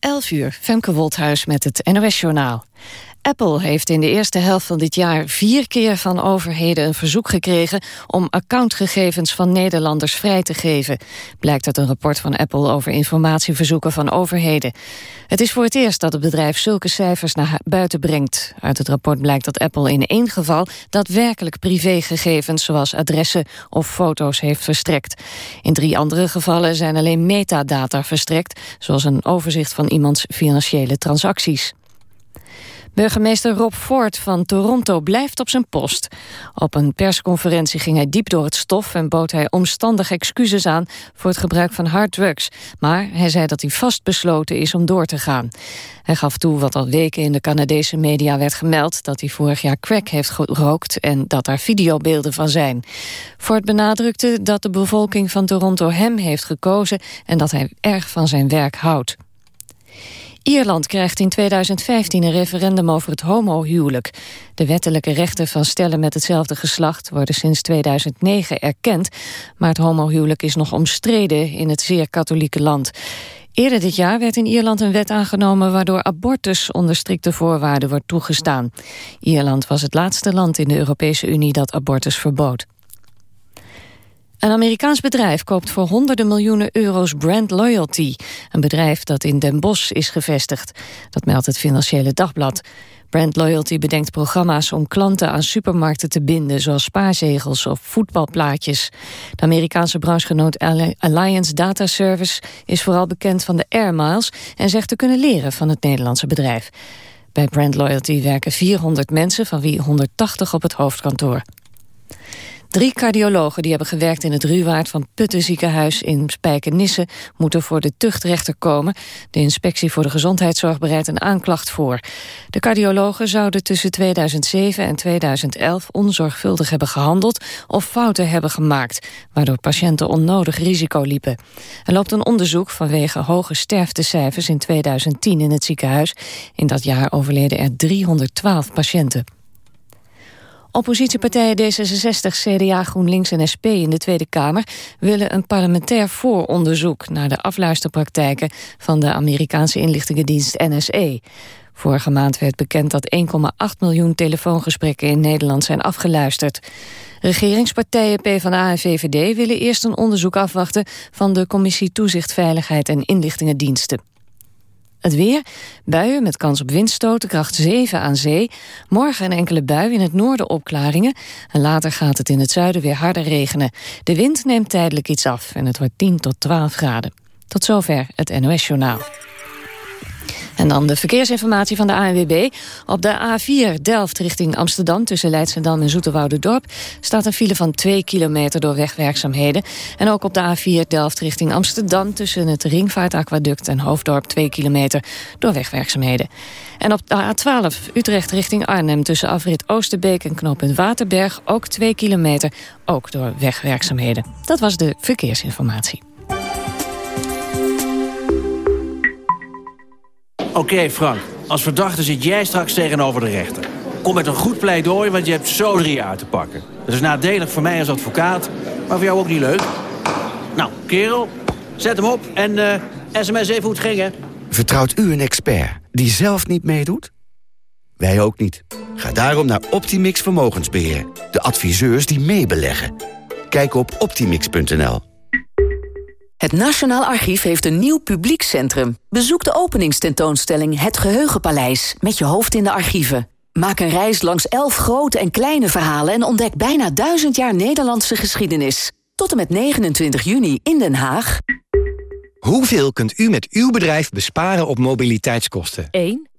11 uur, Femke Wolthuis met het NOS-journaal. Apple heeft in de eerste helft van dit jaar vier keer van overheden een verzoek gekregen om accountgegevens van Nederlanders vrij te geven. Blijkt uit een rapport van Apple over informatieverzoeken van overheden. Het is voor het eerst dat het bedrijf zulke cijfers naar buiten brengt. Uit het rapport blijkt dat Apple in één geval daadwerkelijk privégegevens zoals adressen of foto's heeft verstrekt. In drie andere gevallen zijn alleen metadata verstrekt, zoals een overzicht van iemands financiële transacties. Burgemeester Rob Ford van Toronto blijft op zijn post. Op een persconferentie ging hij diep door het stof... en bood hij omstandig excuses aan voor het gebruik van harddrugs. Maar hij zei dat hij vastbesloten is om door te gaan. Hij gaf toe wat al weken in de Canadese media werd gemeld... dat hij vorig jaar crack heeft gerookt en dat daar videobeelden van zijn. Ford benadrukte dat de bevolking van Toronto hem heeft gekozen... en dat hij erg van zijn werk houdt. Ierland krijgt in 2015 een referendum over het homohuwelijk. De wettelijke rechten van stellen met hetzelfde geslacht worden sinds 2009 erkend, maar het homohuwelijk is nog omstreden in het zeer katholieke land. Eerder dit jaar werd in Ierland een wet aangenomen waardoor abortus onder strikte voorwaarden wordt toegestaan. Ierland was het laatste land in de Europese Unie dat abortus verbood. Een Amerikaans bedrijf koopt voor honderden miljoenen euro's Brand Loyalty. Een bedrijf dat in Den Bosch is gevestigd. Dat meldt het Financiële Dagblad. Brand Loyalty bedenkt programma's om klanten aan supermarkten te binden... zoals spaarzegels of voetbalplaatjes. De Amerikaanse branchegenoot Alliance Data Service... is vooral bekend van de Air Miles... en zegt te kunnen leren van het Nederlandse bedrijf. Bij Brand Loyalty werken 400 mensen, van wie 180 op het hoofdkantoor. Drie cardiologen die hebben gewerkt in het Ruwaard van Putten ziekenhuis in Spijkenisse moeten voor de tuchtrechter komen. De inspectie voor de gezondheidszorg bereidt een aanklacht voor. De cardiologen zouden tussen 2007 en 2011 onzorgvuldig hebben gehandeld of fouten hebben gemaakt, waardoor patiënten onnodig risico liepen. Er loopt een onderzoek vanwege hoge sterftecijfers in 2010 in het ziekenhuis. In dat jaar overleden er 312 patiënten. Oppositiepartijen D66, CDA, GroenLinks en SP in de Tweede Kamer willen een parlementair vooronderzoek naar de afluisterpraktijken van de Amerikaanse inlichtingendienst NSE. Vorige maand werd bekend dat 1,8 miljoen telefoongesprekken in Nederland zijn afgeluisterd. Regeringspartijen PvdA en VVD willen eerst een onderzoek afwachten van de Commissie Toezicht Veiligheid en Inlichtingendiensten. Het weer, buien met kans op windstoten, kracht 7 aan zee. Morgen een enkele bui, in het noorden opklaringen. En later gaat het in het zuiden weer harder regenen. De wind neemt tijdelijk iets af en het wordt 10 tot 12 graden. Tot zover het NOS-journaal. En dan de verkeersinformatie van de ANWB. Op de A4 Delft richting Amsterdam tussen Leidschendam en Dorp staat een file van 2 kilometer door wegwerkzaamheden. En ook op de A4 Delft richting Amsterdam... tussen het Ringvaartaquaduct en Hoofddorp 2 kilometer... door wegwerkzaamheden. En op de A12 Utrecht richting Arnhem... tussen afrit Oosterbeek en knooppunt Waterberg... ook 2 kilometer, ook door wegwerkzaamheden. Dat was de verkeersinformatie. Oké, Frank. Als verdachte zit jij straks tegenover de rechter. Kom met een goed pleidooi, want je hebt zo drie jaar te pakken. Dat is nadelig voor mij als advocaat, maar voor jou ook niet leuk. Nou, kerel, zet hem op en sms even hoe het ging. Vertrouwt u een expert die zelf niet meedoet? Wij ook niet. Ga daarom naar Optimix Vermogensbeheer. De adviseurs die meebeleggen. Kijk op optimix.nl. Het Nationaal Archief heeft een nieuw publiekscentrum. Bezoek de openingstentoonstelling Het Geheugenpaleis... met je hoofd in de archieven. Maak een reis langs elf grote en kleine verhalen... en ontdek bijna duizend jaar Nederlandse geschiedenis. Tot en met 29 juni in Den Haag. Hoeveel kunt u met uw bedrijf besparen op mobiliteitskosten? 1.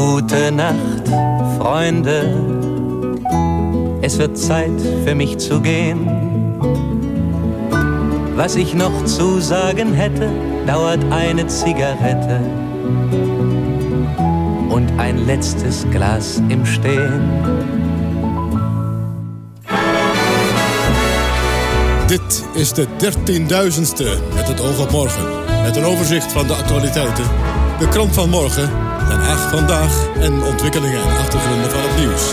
Gute Nacht, Freunde. Es wird Zeit für mich zu gehen. Was ich noch zu sagen hätte, dauert eine Zigarette und ein letztes Glas im Stehen. Dit is de 13.000ste met het oog op morgen. Met een overzicht van de actualiteiten, de krant van morgen, Den Haag vandaag en ontwikkelingen en achtergronden van het nieuws.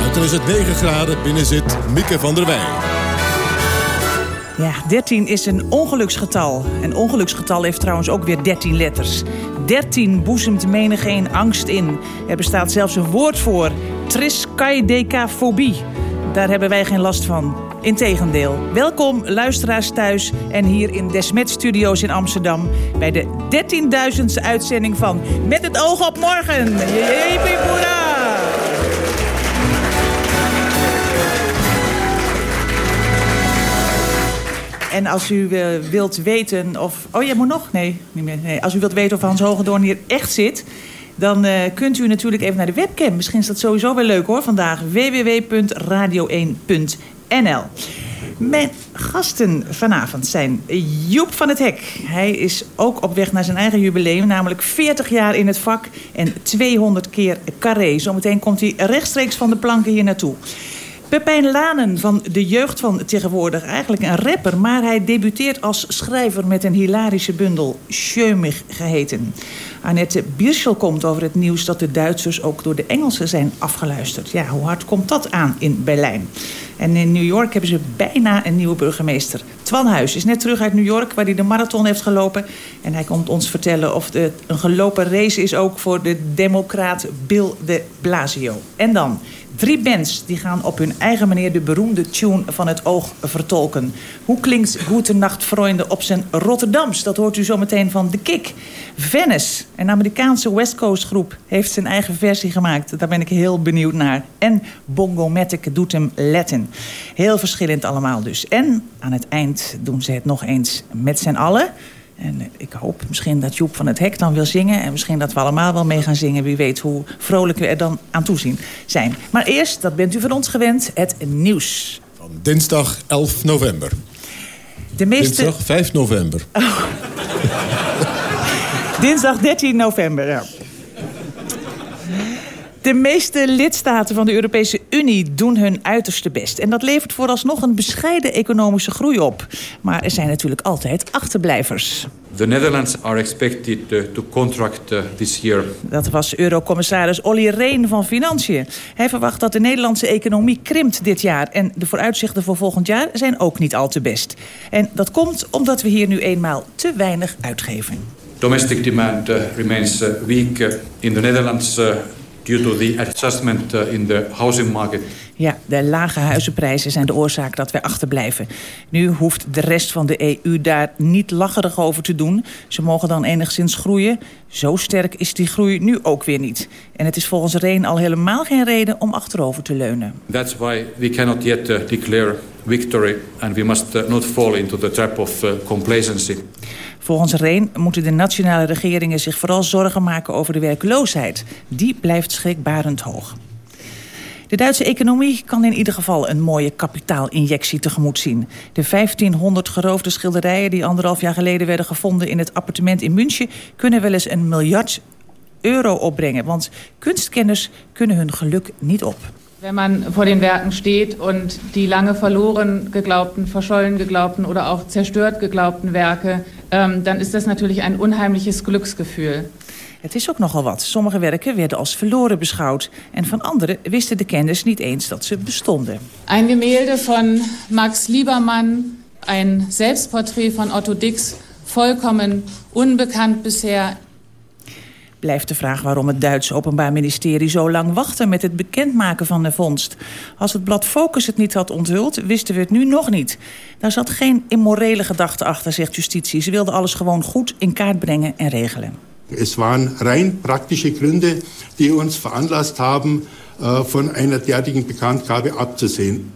Buiten is het 9 graden, binnen zit Mieke van der Wij. Ja, 13 is een ongeluksgetal. Een ongeluksgetal heeft trouwens ook weer 13 letters. 13 boezemt menigeen angst in. Er bestaat zelfs een woord voor. Triskaidekafobie. Daar hebben wij geen last van. Integendeel. Welkom luisteraars thuis en hier in Desmet Studios in Amsterdam... bij de 13.000ste uitzending van Met het oog op morgen. Jeepie boeddha! En als u uh, wilt weten of... Oh, jij moet nog? Nee, niet meer. Nee. Als u wilt weten of Hans Hogendoorn hier echt zit... dan uh, kunt u natuurlijk even naar de webcam. Misschien is dat sowieso wel leuk hoor vandaag. www.radio1.nl Mijn gasten vanavond zijn Joep van het Hek. Hij is ook op weg naar zijn eigen jubileum. Namelijk 40 jaar in het vak en 200 keer carré. Zometeen komt hij rechtstreeks van de planken hier naartoe. Pepijn Lanen van de jeugd van tegenwoordig. Eigenlijk een rapper, maar hij debuteert als schrijver... met een hilarische bundel, Schömig geheten. Annette Bierschel komt over het nieuws dat de Duitsers... ook door de Engelsen zijn afgeluisterd. Ja, hoe hard komt dat aan in Berlijn? En in New York hebben ze bijna een nieuwe burgemeester. Twan Huis is net terug uit New York, waar hij de marathon heeft gelopen. En hij komt ons vertellen of het een gelopen race is ook voor de democraat Bill de Blasio. En dan Drie bands die gaan op hun eigen manier de beroemde tune van het oog vertolken. Hoe klinkt Goedenacht Vrienden op zijn Rotterdams? Dat hoort u zometeen van The Kick. Venice, een Amerikaanse West Coast groep, heeft zijn eigen versie gemaakt. Daar ben ik heel benieuwd naar. En Bongo Matic doet hem letten. Heel verschillend allemaal dus. En aan het eind doen ze het nog eens met z'n allen. En ik hoop misschien dat Joep van het Hek dan wil zingen. En misschien dat we allemaal wel mee gaan zingen. Wie weet hoe vrolijk we er dan aan toezien zijn. Maar eerst, dat bent u van ons gewend, het nieuws. Van dinsdag 11 november. De meeste... Dinsdag 5 november. Oh. dinsdag 13 november, ja. De meeste lidstaten van de Europese Unie doen hun uiterste best. En dat levert vooralsnog een bescheiden economische groei op. Maar er zijn natuurlijk altijd achterblijvers. The Netherlands are expected uh, to contract uh, this year. Dat was eurocommissaris Olly Rehn van Financiën. Hij verwacht dat de Nederlandse economie krimpt dit jaar. En de vooruitzichten voor volgend jaar zijn ook niet al te best. En dat komt omdat we hier nu eenmaal te weinig uitgeven. Domestic demand uh, remains weak in the Netherlands due to the adjustment in the housing market. Ja, de lage huizenprijzen zijn de oorzaak dat wij achterblijven. Nu hoeft de rest van de EU daar niet lacherig over te doen. Ze mogen dan enigszins groeien. Zo sterk is die groei nu ook weer niet. En het is volgens Reen al helemaal geen reden om achterover te leunen. That's why we cannot yet uh, declare victory and we must uh, not fall into the trap of uh, complacency. Volgens Reen moeten de nationale regeringen zich vooral zorgen maken over de werkloosheid. Die blijft schrikbarend hoog. De Duitse economie kan in ieder geval een mooie kapitaalinjectie tegemoet zien. De 1500 geroofde schilderijen die anderhalf jaar geleden werden gevonden in het appartement in München... kunnen wel eens een miljard euro opbrengen. Want kunstkenners kunnen hun geluk niet op. Wenn man vor den Werken steht und die lange verloren geglaubten, verschollen geglaubten oder auch zerstört geglaubten Werke, ähm, dann ist das natürlich ein unheimliches Glücksgefühl. Het is ook nogal wat. Sommige werken werden als verloren beschouwd. En van andere wisten de kenners niet eens dat ze bestonden. Ein Gemälde von Max Liebermann, ein Selbstporträt von Otto Dix, vollkommen unbekannt bisher Blijft de vraag waarom het Duitse Openbaar Ministerie zo lang wachtte met het bekendmaken van de vondst. Als het blad Focus het niet had onthuld, wisten we het nu nog niet. Daar zat geen immorele gedachte achter, zegt justitie. Ze wilden alles gewoon goed in kaart brengen en regelen. Es waren rein praktische Gründe, die uns veranlasst haben, äh, von einer derartigen Bekanntgabe abzusehen.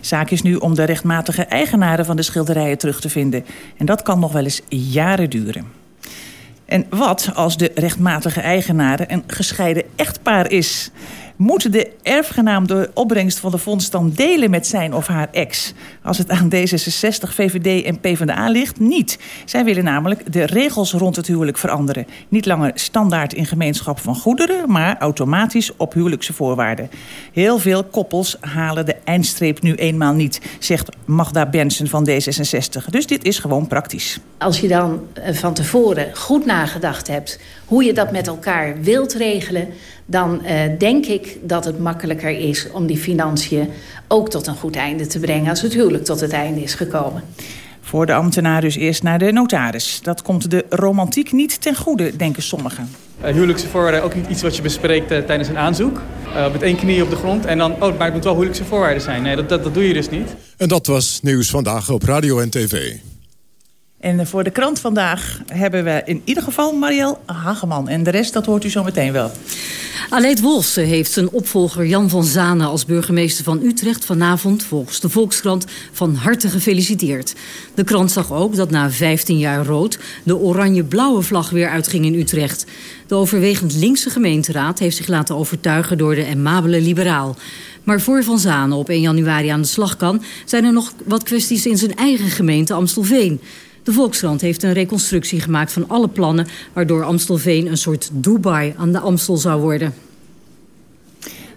Zaak is nu om de rechtmatige eigenaren van de schilderijen terug te vinden. En dat kan nog wel eens jaren duren. En wat als de rechtmatige eigenaar een gescheiden echtpaar is? Moet de erfgenaam de opbrengst van de fonds dan delen met zijn of haar ex? Als het aan D66, VVD en PvdA ligt, niet. Zij willen namelijk de regels rond het huwelijk veranderen. Niet langer standaard in gemeenschap van goederen, maar automatisch op huwelijkse voorwaarden. Heel veel koppels halen de eindstreep nu eenmaal niet, zegt Magda Bensen van D66. Dus dit is gewoon praktisch. Als je dan eh, van tevoren goed nagedacht hebt hoe je dat met elkaar wilt regelen... dan uh, denk ik dat het makkelijker is om die financiën ook tot een goed einde te brengen... als het huwelijk tot het einde is gekomen. Voor de ambtenaar dus eerst naar de notaris. Dat komt de romantiek niet ten goede, denken sommigen. Uh, huwelijkse voorwaarden ook niet iets wat je bespreekt uh, tijdens een aanzoek. Uh, met één knie op de grond en dan, oh, maar het moet wel huwelijkse voorwaarden zijn. Nee, dat, dat, dat doe je dus niet. En dat was Nieuws Vandaag op Radio en TV. En voor de krant vandaag hebben we in ieder geval Marielle Hageman. En de rest, dat hoort u zo meteen wel. Aleid Wolfsen heeft zijn opvolger Jan van Zanen als burgemeester van Utrecht vanavond volgens de Volkskrant van harte gefeliciteerd. De krant zag ook dat na 15 jaar rood de oranje-blauwe vlag weer uitging in Utrecht. De overwegend linkse gemeenteraad heeft zich laten overtuigen door de emabele liberaal. Maar voor Van Zanen op 1 januari aan de slag kan, zijn er nog wat kwesties in zijn eigen gemeente Amstelveen. De Volkskrant heeft een reconstructie gemaakt van alle plannen... waardoor Amstelveen een soort Dubai aan de Amstel zou worden.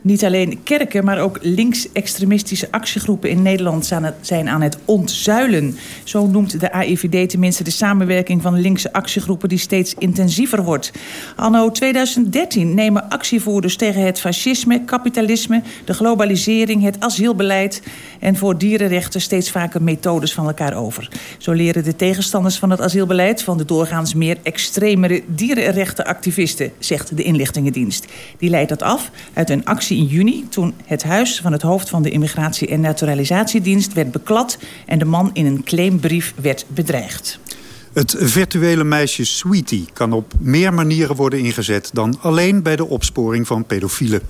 Niet alleen kerken, maar ook linksextremistische actiegroepen in Nederland zijn aan het ontzuilen. Zo noemt de AIVD tenminste de samenwerking van linkse actiegroepen die steeds intensiever wordt. Anno 2013 nemen actievoerders tegen het fascisme, kapitalisme, de globalisering, het asielbeleid en voor dierenrechten steeds vaker methodes van elkaar over. Zo leren de tegenstanders van het asielbeleid van de doorgaans meer extremere dierenrechtenactivisten, zegt de inlichtingendienst. Die leidt dat af uit een actie in juni... toen het huis van het hoofd van de Immigratie- en Naturalisatiedienst werd beklad... en de man in een claimbrief werd bedreigd. Het virtuele meisje Sweetie kan op meer manieren worden ingezet... dan alleen bij de opsporing van pedofielen.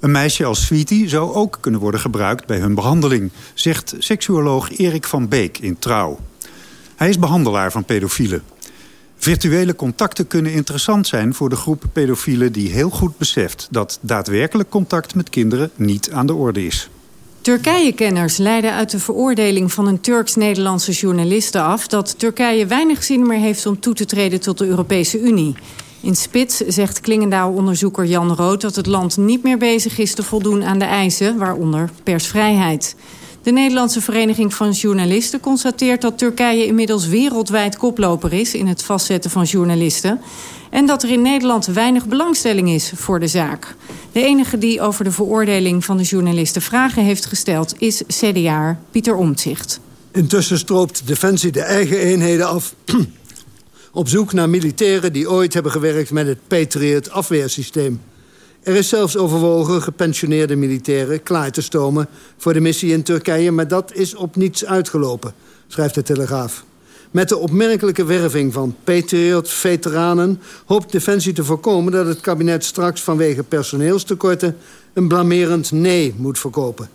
Een meisje als Sweetie zou ook kunnen worden gebruikt bij hun behandeling... zegt seksuoloog Erik van Beek in Trouw. Hij is behandelaar van pedofielen. Virtuele contacten kunnen interessant zijn voor de groep pedofielen... die heel goed beseft dat daadwerkelijk contact met kinderen niet aan de orde is. Turkije-kenners leiden uit de veroordeling van een Turks-Nederlandse journaliste af... dat Turkije weinig zin meer heeft om toe te treden tot de Europese Unie. In Spits zegt Klingendaal-onderzoeker Jan Rood... dat het land niet meer bezig is te voldoen aan de eisen, waaronder persvrijheid. De Nederlandse Vereniging van Journalisten constateert dat Turkije inmiddels wereldwijd koploper is in het vastzetten van journalisten. En dat er in Nederland weinig belangstelling is voor de zaak. De enige die over de veroordeling van de journalisten vragen heeft gesteld is CDA Pieter Omtzigt. Intussen stroopt Defensie de eigen eenheden af op zoek naar militairen die ooit hebben gewerkt met het Patriot afweersysteem. Er is zelfs overwogen gepensioneerde militairen klaar te stomen voor de missie in Turkije, maar dat is op niets uitgelopen, schrijft de Telegraaf. Met de opmerkelijke werving van Patriot-veteranen hoopt Defensie te voorkomen dat het kabinet straks vanwege personeelstekorten een blamerend nee moet verkopen.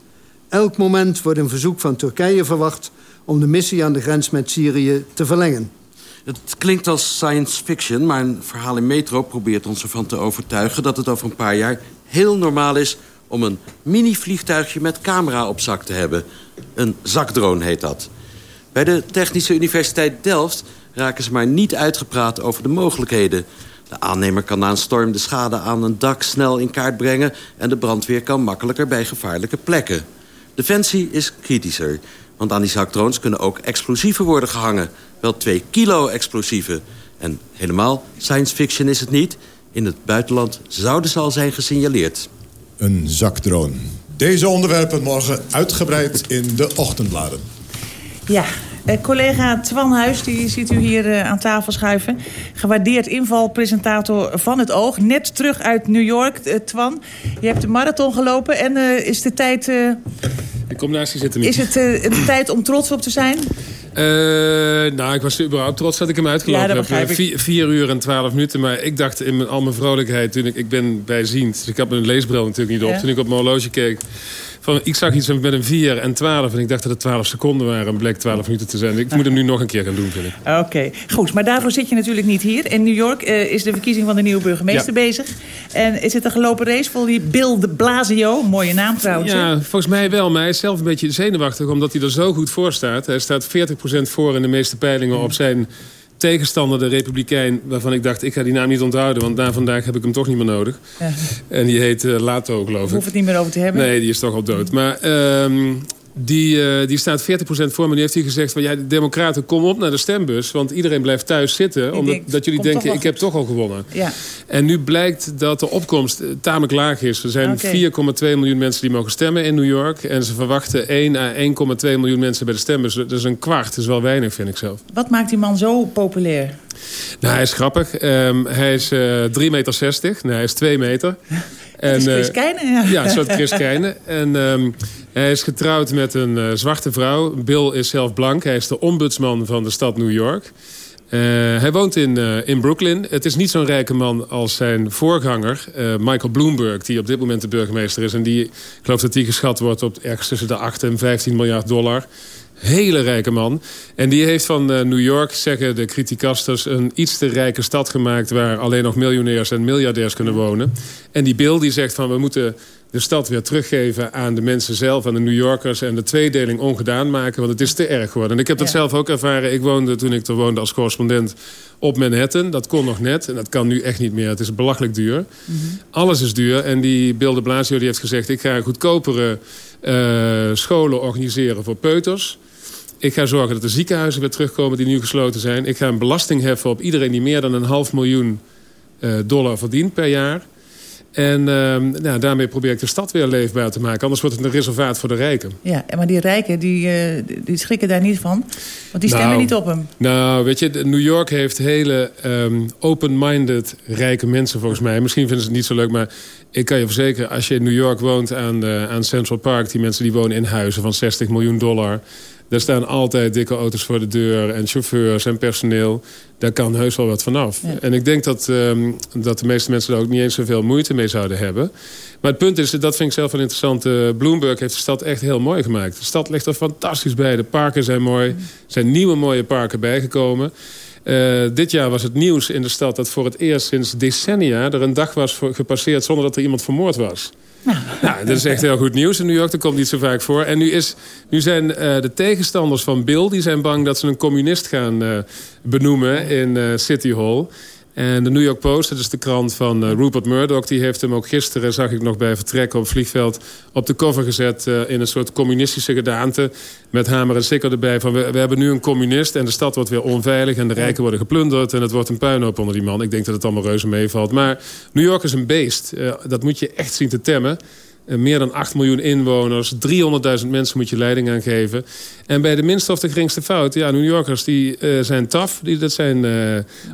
Elk moment wordt een verzoek van Turkije verwacht om de missie aan de grens met Syrië te verlengen. Het klinkt als science fiction, maar een verhaal in Metro probeert ons ervan te overtuigen... dat het over een paar jaar heel normaal is om een mini-vliegtuigje met camera op zak te hebben. Een zakdrone heet dat. Bij de Technische Universiteit Delft raken ze maar niet uitgepraat over de mogelijkheden. De aannemer kan na een storm de schade aan een dak snel in kaart brengen... en de brandweer kan makkelijker bij gevaarlijke plekken. Defensie is kritischer, want aan die zakdrones kunnen ook explosieven worden gehangen wel 2 kilo explosieven. En helemaal science fiction is het niet. In het buitenland zouden ze al zijn gesignaleerd. Een zakdrone. Deze onderwerpen morgen uitgebreid in de ochtendbladen. Ja, collega Twan Huis, die ziet u hier eh, aan tafel schuiven. Gewaardeerd invalpresentator van het Oog. Net terug uit New York, eh, Twan. Je hebt de marathon gelopen en uh, is de tijd... Uh, ik kom naast je zitten. Is het de tijd om trots op te zijn? Uh, nou, ik was überhaupt trots dat ik hem uitgelopen ja, heb. Vier, vier, uur en twaalf minuten. Maar ik dacht in mijn, al mijn vrolijkheid toen ik... Ik ben bijziend, dus ik had mijn leesbril natuurlijk niet op. Ja. Toen ik op mijn horloge keek Van, ik zag iets met een 4 en 12 en ik dacht dat het 12 seconden waren... en bleek 12 minuten te zijn. Ik moet hem nu nog een keer gaan doen, vind ik. Oké, goed. Maar daarvoor zit je natuurlijk niet hier. In New York eh, is de verkiezing van de nieuwe burgemeester Ja. bezig. En is het een gelopen race voor die Bill de Blasio? Mooie naam trouwens. Ja, volgens mij wel. Maar hij is zelf een beetje zenuwachtig... omdat hij er zo goed voor staat. Hij staat 40% voor in de meeste peilingen op zijn tegenstander, de Republikein... waarvan ik dacht, ik ga die naam niet onthouden... want na vandaag heb ik hem toch niet meer nodig. Ja. En die heet eh, Lato, geloof We ik. hoeven het niet meer over te hebben. Nee, die is toch al dood. Maar ehm, die, eh, die staat 40% voor. Maar die heeft hij gezegd van... ja, de democraten, kom op naar de stembus. Want iedereen blijft thuis zitten. Omdat denkt, dat jullie denken, ik heb toch al gewonnen. Ja. En nu blijkt dat de opkomst eh, tamelijk laag is. Er zijn Oké. 4,2 miljoen mensen die mogen stemmen in New York. En ze verwachten 1 à 1,2 miljoen mensen bij de stembus. Dat is een kwart. Dat is wel weinig, vind ik zelf. Wat maakt die man zo populair? Nou, hij is grappig. Ehm, hij is eh 3,60 meter. Nee, hij is 2 meter. En, is Chris eh, Keijne, ja. Ja, een soort Chris Keijne. En ehm, hij is getrouwd met een eh, zwarte vrouw. Bill is zelf blank. Hij is de ombudsman van de stad New York. Hij woont in, in Brooklyn. Het is niet zo'n rijke man als zijn voorganger, Michael Bloomberg... die op dit moment de burgemeester is. En die, ik geloof dat die geschat wordt op ergens tussen de 8 en 15 miljard dollar. Hele rijke man. En die heeft van eh, New York, zeggen de criticasters... een iets te rijke stad gemaakt... waar alleen nog miljonairs en miljardairs kunnen wonen. En die Bill die zegt van... we moeten de stad weer teruggeven aan de mensen zelf... aan de New Yorkers en de tweedeling ongedaan maken... want het is te erg geworden. En ik heb dat Ja. zelf ook ervaren. Ik woonde toen ik er woonde als correspondent op Manhattan. Dat kon nog net en dat kan nu echt niet meer. Het is belachelijk duur. Alles is duur. En die Bill de Blasio die heeft gezegd... ik ga goedkopere eh, scholen organiseren voor peuters... Ik ga zorgen dat de ziekenhuizen weer terugkomen die nu gesloten zijn. Ik ga een belasting heffen op iedereen die meer dan een half miljoen eh, dollar verdient per jaar. En ehm, nou, daarmee probeer ik de stad weer leefbaar te maken. Anders wordt het een reservaat voor de rijken. Ja, maar die rijken die, eh, die schrikken daar niet van. Want die stemmen Nou, niet op hem. Nou, weet je, New York heeft hele ehm, open-minded rijke mensen volgens mij. Misschien vinden ze het niet zo leuk, maar ik kan je verzekeren... als je in New York woont aan, de, aan Central Park... die mensen die wonen in huizen van 60 miljoen dollar... daar staan altijd dikke auto's voor de deur en chauffeurs en personeel. Daar kan heus wel wat vanaf. Ja. En ik denk dat, ehm, dat de meeste mensen daar ook niet eens zoveel moeite mee zouden hebben. Maar het punt is, dat vind ik zelf wel interessant... eh, Bloomberg heeft de stad echt heel mooi gemaakt. De stad ligt er fantastisch bij. De parken zijn mooi. Er zijn nieuwe mooie parken bijgekomen. Eh, dit jaar was het nieuws in de stad dat voor het eerst sinds decennia... er een dag was gepasseerd zonder dat er iemand vermoord was. Nou, dat is echt heel goed nieuws in New York. Dat komt niet zo vaak voor. En nu, is, nu zijn eh, de tegenstanders van Bill... die zijn bang dat ze een communist gaan eh, benoemen in City Hall. En de New York Post, dat is de krant van eh, Rupert Murdoch... die heeft hem ook gisteren, zag ik nog bij vertrek op het vliegveld... op de cover gezet eh, in een soort communistische gedaante... met hamer en sikker erbij van... We, we hebben nu een communist en de stad wordt weer onveilig... en de rijken worden geplunderd en het wordt een puinhoop onder die man. Ik denk dat het allemaal reuze meevalt. Maar New York is een beest. Eh, dat moet je echt zien te temmen. Eh, meer dan 8 miljoen inwoners. 300.000 mensen moet je leiding aan geven. En bij de minste of de geringste fout... ja, New Yorkers die, eh, zijn taf. Die, dat zijn eh,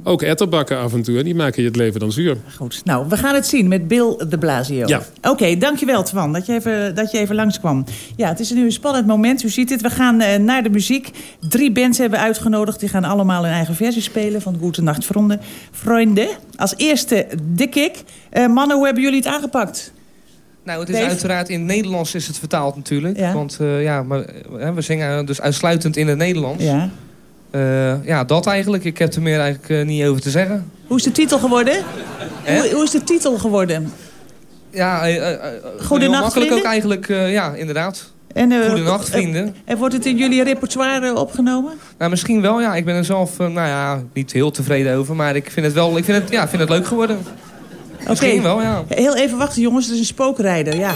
ook etterbakken af en toe. En die maken je het leven dan zuur. Goed, nou, we gaan het zien met Bill de Blasio. Ja. Oké, dankjewel Twan, dat je, even, dat je even langskwam. Ja, het is nu een spannend moment, u ziet het. We gaan naar de muziek. Drie bands hebben uitgenodigd. Die gaan allemaal hun eigen versie spelen van Goede Nacht Vrienden. Vrienden. Als eerste de kick. Mannen, hoe hebben jullie het aangepakt? Nou, het is Dave? uiteraard in het Nederlands is het vertaald natuurlijk. Ja. Want eh, ja, maar, eh, we zingen dus uitsluitend in het Nederlands. Ja. Eh, ja, dat eigenlijk. Ik heb er meer eigenlijk niet over te zeggen. Hoe is de titel geworden? Hoe, hoe is de titel geworden? Ja, Goedenacht, heel makkelijk ook eigenlijk. ja, inderdaad. En, Goedenacht, vrienden. En wordt het in jullie repertoire opgenomen? Nou, misschien wel, ja. Ik ben er zelf, nou ja, niet heel tevreden over. Maar ik vind het wel, ik vind het, ja, vind het leuk geworden. Misschien wel, ja. Heel even wachten jongens, het is een spookrijder. Ja.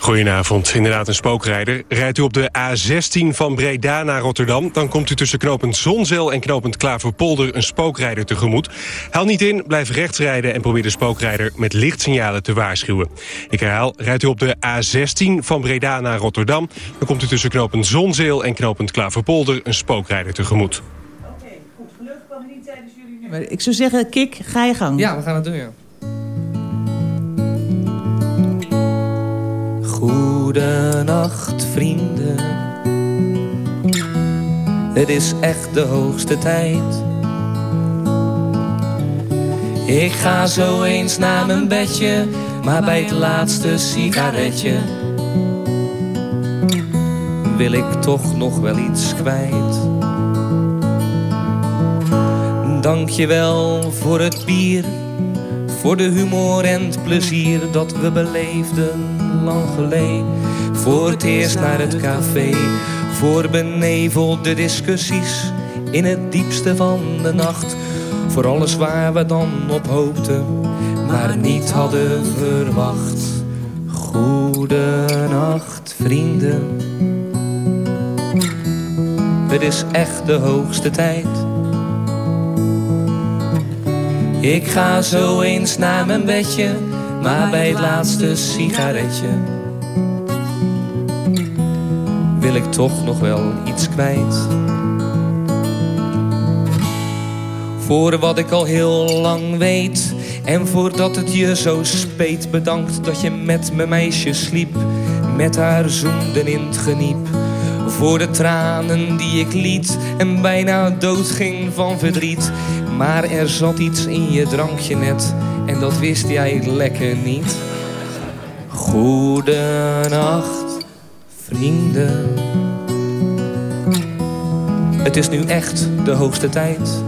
Goedenavond, inderdaad een spookrijder. Rijdt u op de A16 van Breda naar Rotterdam... dan komt u tussen knooppunt Zonzeel en knooppunt Klaverpolder... een spookrijder tegemoet. Haal niet in, blijf rechts rijden... en probeer de spookrijder met lichtsignalen te waarschuwen. Ik herhaal, rijdt u op de A16 van Breda naar Rotterdam... dan komt u tussen knooppunt Zonzeel en knooppunt Klaverpolder... een spookrijder tegemoet. Maar Ik zou zeggen, Kik, ga je gang. Ja, we gaan het doen, ja. Goedenacht, vrienden. Het is echt de hoogste tijd. Ik ga zo eens naar mijn bedje, maar bij het laatste sigaretje wil ik toch nog wel iets kwijt. Dank je wel voor het bier, voor de humor en het plezier dat we beleefden lang geleden. Voor het eerst naar het café, voor benevelde discussies in het diepste van de nacht. Voor alles waar we dan op hoopten, maar niet hadden verwacht. Goedenacht, vrienden. Het is echt de hoogste tijd. Ik ga zo eens naar mijn bedje, maar bij het laatste sigaretje wil ik toch nog wel iets kwijt. Voor wat ik al heel lang weet en voordat het je zo speet, bedankt dat je met mijn meisje sliep, met haar zoenden in het geniep. Voor de tranen die ik liet en bijna doodging van verdriet. Maar er zat iets in je drankje net en dat wist jij lekker niet. Goedenacht, vrienden. Het is nu echt de hoogste tijd.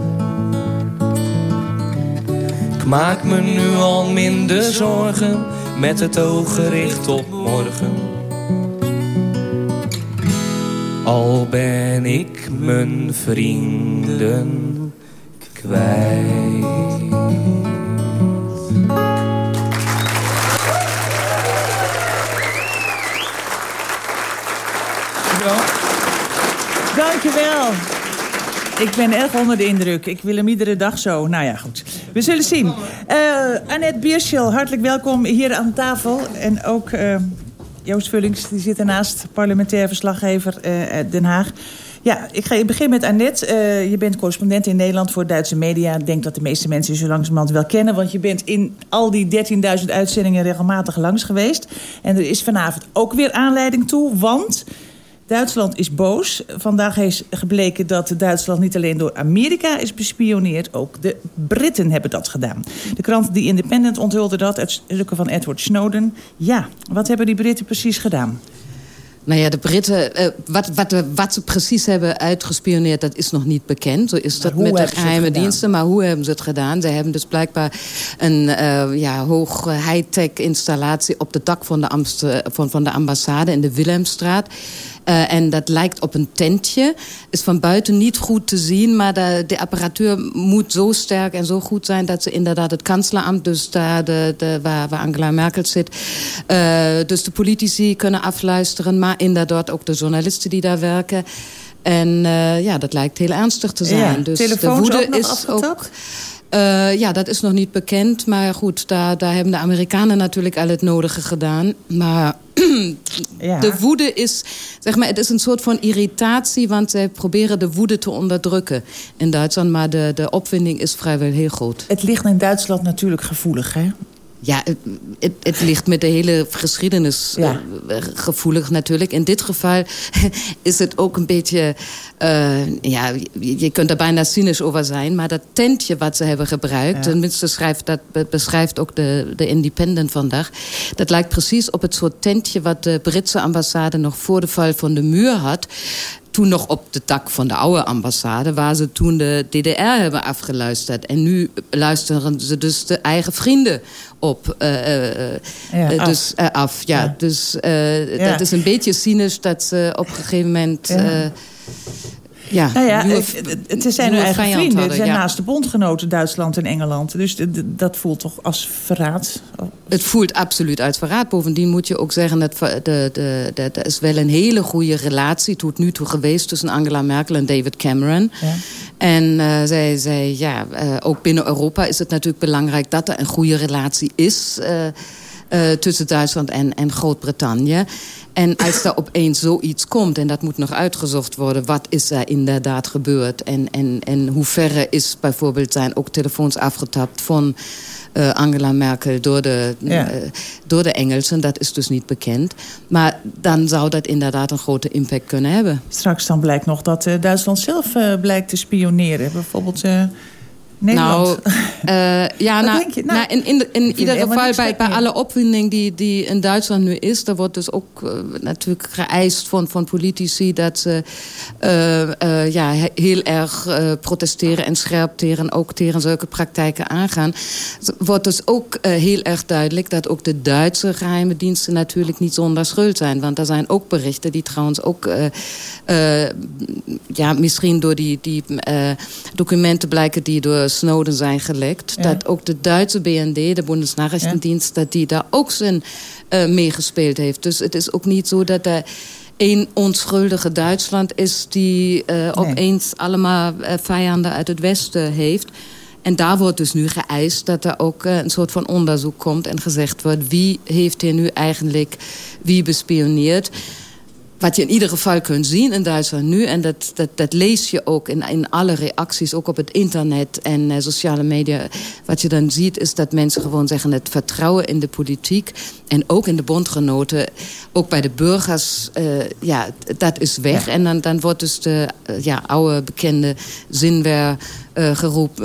Ik maak me nu al minder zorgen met het oog gericht op morgen. Al ben ik mijn vrienden. Dankjewel. Ik ben erg onder de indruk. Ik wil hem iedere dag zo. Nou ja, goed. We zullen zien. Uh, Annette Bierschel, hartelijk welkom hier aan tafel. En ook uh, Joost Vullings, die zit ernaast. Parlementair verslaggever uh, Den Haag. Ja, ik ga begin met Annette. Uh, je bent correspondent in Nederland voor Duitse media. Ik denk dat de meeste mensen je zo langzamerhand wel kennen... want je bent in al die 13.000 uitzendingen regelmatig langs geweest. En er is vanavond ook weer aanleiding toe, want... Duitsland is boos. Vandaag is gebleken dat Duitsland niet alleen door Amerika is bespioneerd... ook de Britten hebben dat gedaan. De krant The Independent onthulde dat uit stukken van Edward Snowden. Ja, wat hebben die Britten precies gedaan? Nou ja, de Britten, uh, wat, wat, wat, ze precies hebben uitgespioneerd, dat is nog niet bekend. Zo is dat met de geheime diensten. Maar hoe hebben ze het gedaan? Ze hebben dus blijkbaar een uh, ja, hoog high-tech installatie op het dak van de, Amst van, van de ambassade in de Wilhelmstraat. Uh, en dat lijkt op een tentje. Is van buiten niet goed te zien, maar de, de apparatuur moet zo sterk en zo goed zijn... dat ze inderdaad het kansleramt, dus daar de, de, waar, waar Angela Merkel zit... Uh, dus de politici kunnen afluisteren, maar inderdaad ook de journalisten die daar werken... En uh, ja, dat lijkt heel ernstig te zijn. Ja, dus de woede ook nog is ook. Uh, ja, dat is nog niet bekend. Maar goed, daar, daar hebben de Amerikanen natuurlijk al het nodige gedaan. Maar Ja. de woede is, zeg maar, het is een soort van irritatie... want zij proberen de woede te onderdrukken in Duitsland. Maar de, de opwinding is vrijwel heel groot. Het ligt in Duitsland natuurlijk gevoelig, hè? Ja, het, het, het ligt met de hele geschiedenis Ja. eh, gevoelig natuurlijk. In dit geval is het ook een beetje... eh, ja, je, je kunt er bijna cynisch over zijn... maar dat tentje wat ze hebben gebruikt... Ja. tenminste schrijft, dat be- beschrijft ook de, de Independent vandaag... dat lijkt precies op het soort tentje... wat de Britse ambassade nog voor de val van de muur had toen nog op het dak van de oude ambassade... waar ze toen de DDR hebben afgeluisterd. En nu luisteren ze dus de eigen vrienden op. eh, eh, Ja, eh, af. dus, af. Ja, Ja. Dus Ja. dat is een beetje cynisch dat ze op een gegeven moment... Ja. Nou ja, het, zijn hun eigen vijand vrienden. Het hadden, zijn ja. naast de bondgenoten Duitsland en Engeland. Dus dat voelt toch als verraad. Het voelt absoluut uit verraad. Bovendien moet je ook zeggen... dat de, de, de, er is wel een hele goede relatie tot nu toe geweest... tussen Angela Merkel en David Cameron. Ja. En eh, zij zei, ja, eh, ook binnen Europa is het natuurlijk belangrijk... dat er een goede relatie is eh, tussen Duitsland en, en Groot-Brittannië. En als er opeens zoiets komt, en dat moet nog uitgezocht worden... wat is er inderdaad gebeurd? En, en, en hoe verre is bijvoorbeeld zijn ook telefoons afgetapt van... eh, Angela Merkel door de, Ja. eh, door de Engelsen. Dat is dus niet bekend. Maar dan zou dat inderdaad een grote impact kunnen hebben. Straks dan blijkt nog dat eh, Duitsland zelf eh, blijkt te spioneren. Bijvoorbeeld eh, Nederland? Nou, uh, ja, nou, denk je? Nou, Nou, in, in, ieder geval bij, bij alle opwinding die, die in Duitsland nu is... daar wordt dus ook uh, natuurlijk geëist van, van politici... dat ze uh, uh, ja, he- heel erg protesteren en scherp tegen, ook tegen zulke praktijken aangaan. Wordt dus ook heel erg duidelijk... dat ook de Duitse geheime diensten natuurlijk niet zonder schuld zijn. Want er zijn ook berichten die trouwens ook... Ja, misschien door die, die documenten blijken die door Snowden zijn gelekt. Ja. Dat ook de Duitse BND, de Bundesnachrichtendienst... dat die daar ook zijn uh, meegespeeld heeft. Dus het is ook niet zo dat er één onschuldige Duitsland is... die uh, opeens allemaal uh, vijanden uit het Westen heeft... En daar wordt dus nu geëist dat er ook een soort van onderzoek komt... en gezegd wordt wie heeft hier nu eigenlijk wie bespioneerd... Wat je in ieder geval kunt zien in Duitsland nu... en dat, dat, dat lees je ook in, in alle reacties, ook op het internet en uh, sociale media... wat je dan ziet is dat mensen gewoon zeggen... het vertrouwen in de politiek en ook in de bondgenoten... ook bij de burgers, uh, ja, dat is weg. Ja. En dan, dan wordt dus de uh, ja, oude bekende zin weer, geroep,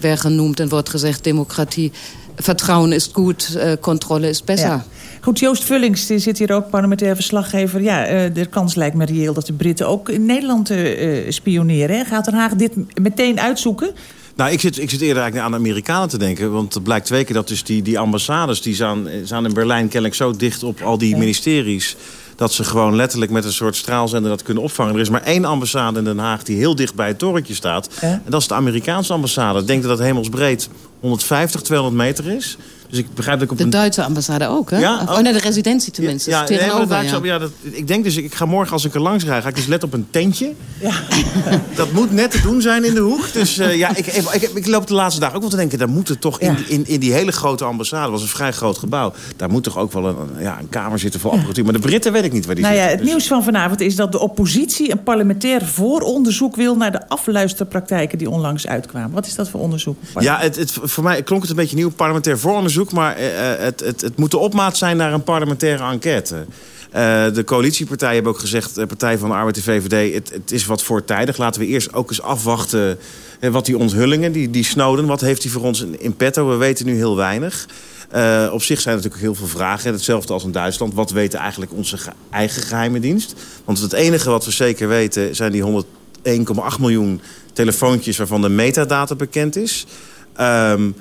weer genoemd... en wordt gezegd democratie... Vertrouwen is goed, controle is beter. Ja. Goed, Joost Vullings die zit hier ook, parlementair verslaggever. Ja, uh, de kans lijkt me reëel dat de Britten ook in Nederland uh, spioneren. Hè? Gaat Den Haag dit meteen uitzoeken? Nou, ik zit, ik zit eerder eigenlijk aan de Amerikanen te denken. Want het blijkt twee keer dat dus die, die ambassades... die staan, staan in Berlijn kennelijk zo dicht op al die ministeries... dat ze gewoon letterlijk met een soort straalzender dat kunnen opvangen. Er is maar één ambassade in Den Haag die heel dicht bij het torentje staat. En dat is de Amerikaanse ambassade. Ik denk dat dat hemelsbreed 150, 200 meter is. Dus ik begrijp dat ik op de een... Duitse ambassade ook, hè? Ja, oh, nee, de residentie tenminste. Ja, nee, ja. Dat, ik denk dus, ik ga morgen als ik er langs ga, ga ik dus let op een tentje. Ja. dat moet net te doen zijn in de hoek. Dus uh, ja, ik, ik, ik, ik, loop de laatste dagen ook wel te denken, daar moet er toch in, in, in die hele grote ambassade, dat was een vrij groot gebouw, daar moet toch ook wel een, ja, een kamer zitten voor apparatuur. Maar de Britten weet ik niet waar die nou zitten. Ja, het dus. nieuws van vanavond is dat de oppositie een parlementair vooronderzoek wil naar de afluisterpraktijken die onlangs uitkwamen. Wat is dat voor onderzoek? Ja, het, het, voor mij klonk het een beetje nieuw, parlementair vooronderzoek, maar uh, het, het, het moet de opmaat zijn naar een parlementaire enquête. Uh, de coalitiepartijen hebben ook gezegd, de Partij van de Arbeid en VVD... Het, het is wat voortijdig. Laten we eerst ook eens afwachten wat die onthullingen, die, die Snowden... wat heeft hij voor ons in, in petto? We weten nu heel weinig. Op zich zijn er natuurlijk heel veel vragen. Hetzelfde als in Duitsland. Wat weten eigenlijk onze ge eigen geheime dienst? Want het enige wat we zeker weten zijn die 101,8 miljoen telefoontjes... waarvan de metadata bekend is... Um,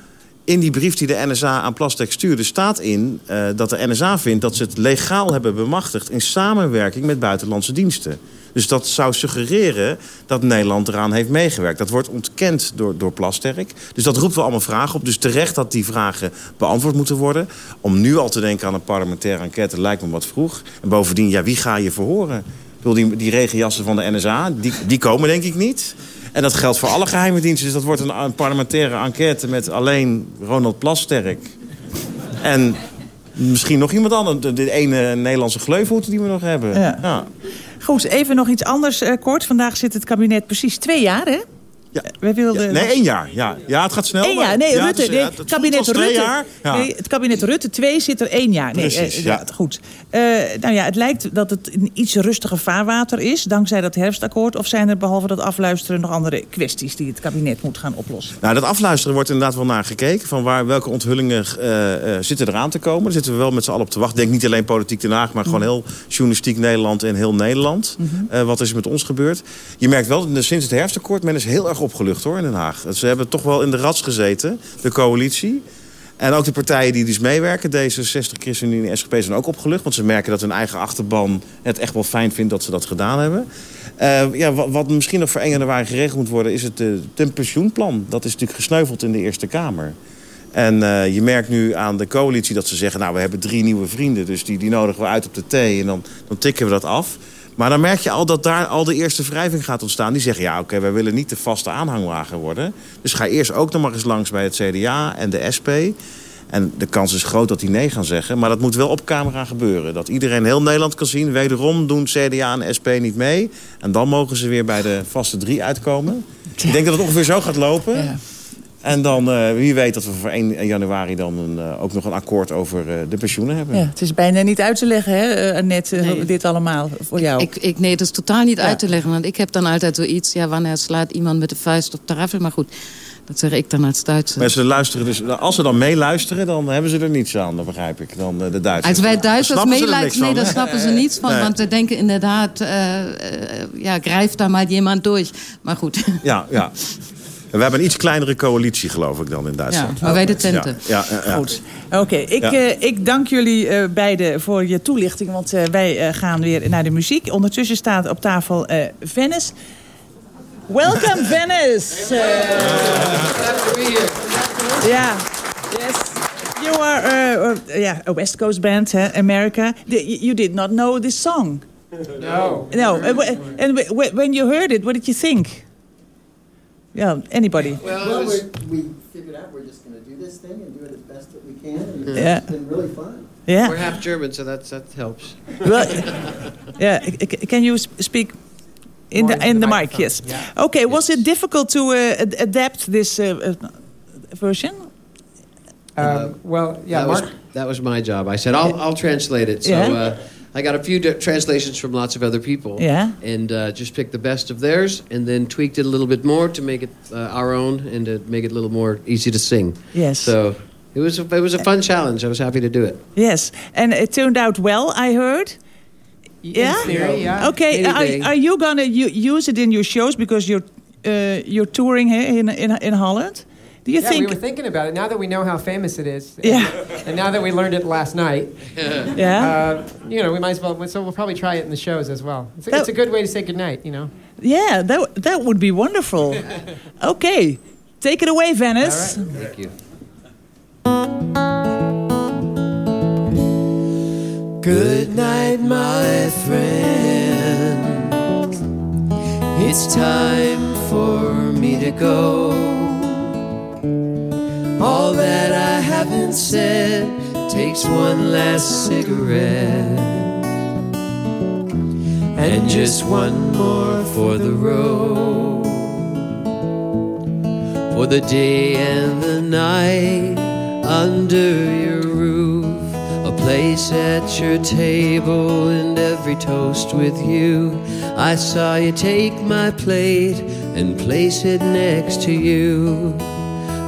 in die brief die de NSA aan Plastek stuurde staat in uh, dat de NSA vindt dat ze het legaal hebben bemachtigd in samenwerking met buitenlandse diensten. Dus dat zou suggereren dat Nederland eraan heeft meegewerkt. Dat wordt ontkend door, door Plasterk. Dus dat roept wel allemaal vragen op. Dus terecht dat die vragen beantwoord moeten worden. Om nu al te denken aan een parlementaire enquête lijkt me wat vroeg. En bovendien, ja, wie ga je verhoren? Ik bedoel, die, die regenjassen van de NSA, die, die komen denk ik niet. En dat geldt voor alle geheime diensten. Dus dat wordt een, een parlementaire enquête met alleen Ronald Plasterk. En misschien nog iemand anders. De, de ene Nederlandse gleufhoed die we nog hebben. Ja. ja. Goed, even nog iets anders uh, kort. Vandaag zit het kabinet precies twee jaar, hè? Ja. Wij wilden... Ja, nee, één jaar. Ja. ja, het gaat snel. Eén jaar. Nee, ja, Rutte. Het, nee, het, kabinet Rutte. Jaar. Ja. Nee, het kabinet Rutte 2 zit er één jaar. Nee, Precies, ja. Goed. Uh, nou ja, het lijkt dat het een iets rustiger vaarwater is, dankzij dat herfstakkoord. Of zijn er behalve dat afluisteren nog andere kwesties die het kabinet moet gaan oplossen? Nou, dat afluisteren wordt inderdaad wel naar gekeken. Van waar, welke onthullingen uh, zitten eraan te komen. Daar zitten we wel met z'n allen op te wachten. Denk niet alleen politiek Den Haag, maar gewoon heel journalistiek Nederland en heel Nederland. Mm -hmm. wat is er met ons gebeurd? Je merkt wel, sinds het herfstakkoord, men is heel erg opgelucht hoor in Den Haag. Ze hebben toch wel in de rats gezeten, de coalitie. En ook de partijen die dus meewerken, D66, ChristenUnie en SGP, zijn ook opgelucht. Want ze merken dat hun eigen achterban het echt wel fijn vindt dat ze dat gedaan hebben. Uh, ja, wat, misschien nog voor 1 januari geregeld moet worden, is het, het pensioenplan. Dat is natuurlijk gesneuveld in de Eerste Kamer. En uh, je merkt nu aan de coalitie dat ze zeggen... nou, we hebben drie nieuwe vrienden, dus die, die nodigen we uit op de thee... en dan, dan tikken we dat af. Maar dan merk je al dat daar al de eerste wrijving gaat ontstaan. Die zeggen, ja, oké, okay, wij willen niet de vaste aanhangwagen worden. Dus ga eerst ook nog maar eens langs bij het CDA en de SP. En de kans is groot dat die nee gaan zeggen. Maar dat moet wel op camera gebeuren. Dat iedereen heel Nederland kan zien. Wederom doen CDA en SP niet mee. En dan mogen ze weer bij de vaste drie uitkomen. Ik denk dat het ongeveer zo gaat lopen. Ja. En dan, uh, wie weet dat we voor 1 januari dan een, uh, ook nog een akkoord over uh, de pensioenen hebben. Ja, het is bijna niet uit te leggen, hè, Annette, nee. dit allemaal voor jou. Ik, ik, nee, het is totaal niet ja. uit te leggen. Want ik heb dan altijd zoiets, ja, wanneer slaat iemand met de vuist op tafel? Maar goed, Dat zeg ik dan als Duitser. Maar ze luisteren dus, als ze dan meeluisteren, dan hebben ze er niets aan, dat begrijp ik. Dan eh, de Duitsers. Als wij Duitsers er meeluisteren, nee, daar snappen ze niets van. Nee. Want ze denken inderdaad, eh, eh, ja, grijft daar maar iemand door. Maar goed. Ja, ja. En we hebben een iets kleinere coalitie, geloof ik, dan in Duitsland. Ja, maar wij de tenten. Ja, ja, ja, ja. Goed. Oké, ik, Ja. eh, ik dank jullie eh, beiden voor je toelichting. Want eh, wij gaan weer naar de muziek. Ondertussen staat op tafel eh Venice. Welcome, Venice! Ja, yes. You are uh, uh, yeah, a West Coast band, hè, America. The- you did not know this song. No. No. Uh, and wh- wh- when you heard it, what did you think? Yeah, anybody? Well, we, we figured out we're just going to do this thing and do it as best that we can. And it's Yeah. been really fun. Yeah. We're half German, so that's, that helps. Well, yeah. c- c- Can you sp- speak in More the in the mic? microphone. Yes. Yeah. Okay. Was it difficult to uh, ad- adapt this uh, uh, version? Um, well, yeah, that was, Mark. that was my job. I said, I'll, I'll translate it. So Yeah. uh, I got a few di- translations from lots of other people. Yeah. And uh, just picked the best of theirs and then tweaked it a little bit more to make it uh, our own and to make it a little more easy to sing. Yes. So it was, a, it was a fun challenge. I was happy to do it. Yes, and it turned out well. I heard. Yeah. theory, yeah. Okay. Are, are you gonna u- use it in your shows because you're uh, you're touring here in in in Holland? Do you yeah, think? we were thinking about it. Now that we know how famous it is, Yeah. and now that we learned it last night, Yeah. uh, you know, we might as well. So we'll probably try it in the shows as well. It's, That- it's a good way to say goodnight, you know. Yeah, that that would be wonderful. okay, take it away, Venice. Thank you. Good night, my friend. It's time for me to go. All that I haven't said takes one last cigarette. And just one more for the road. For the day and the night under your roof. A place at your table and every toast with you. I saw you take my plate and place it next to you.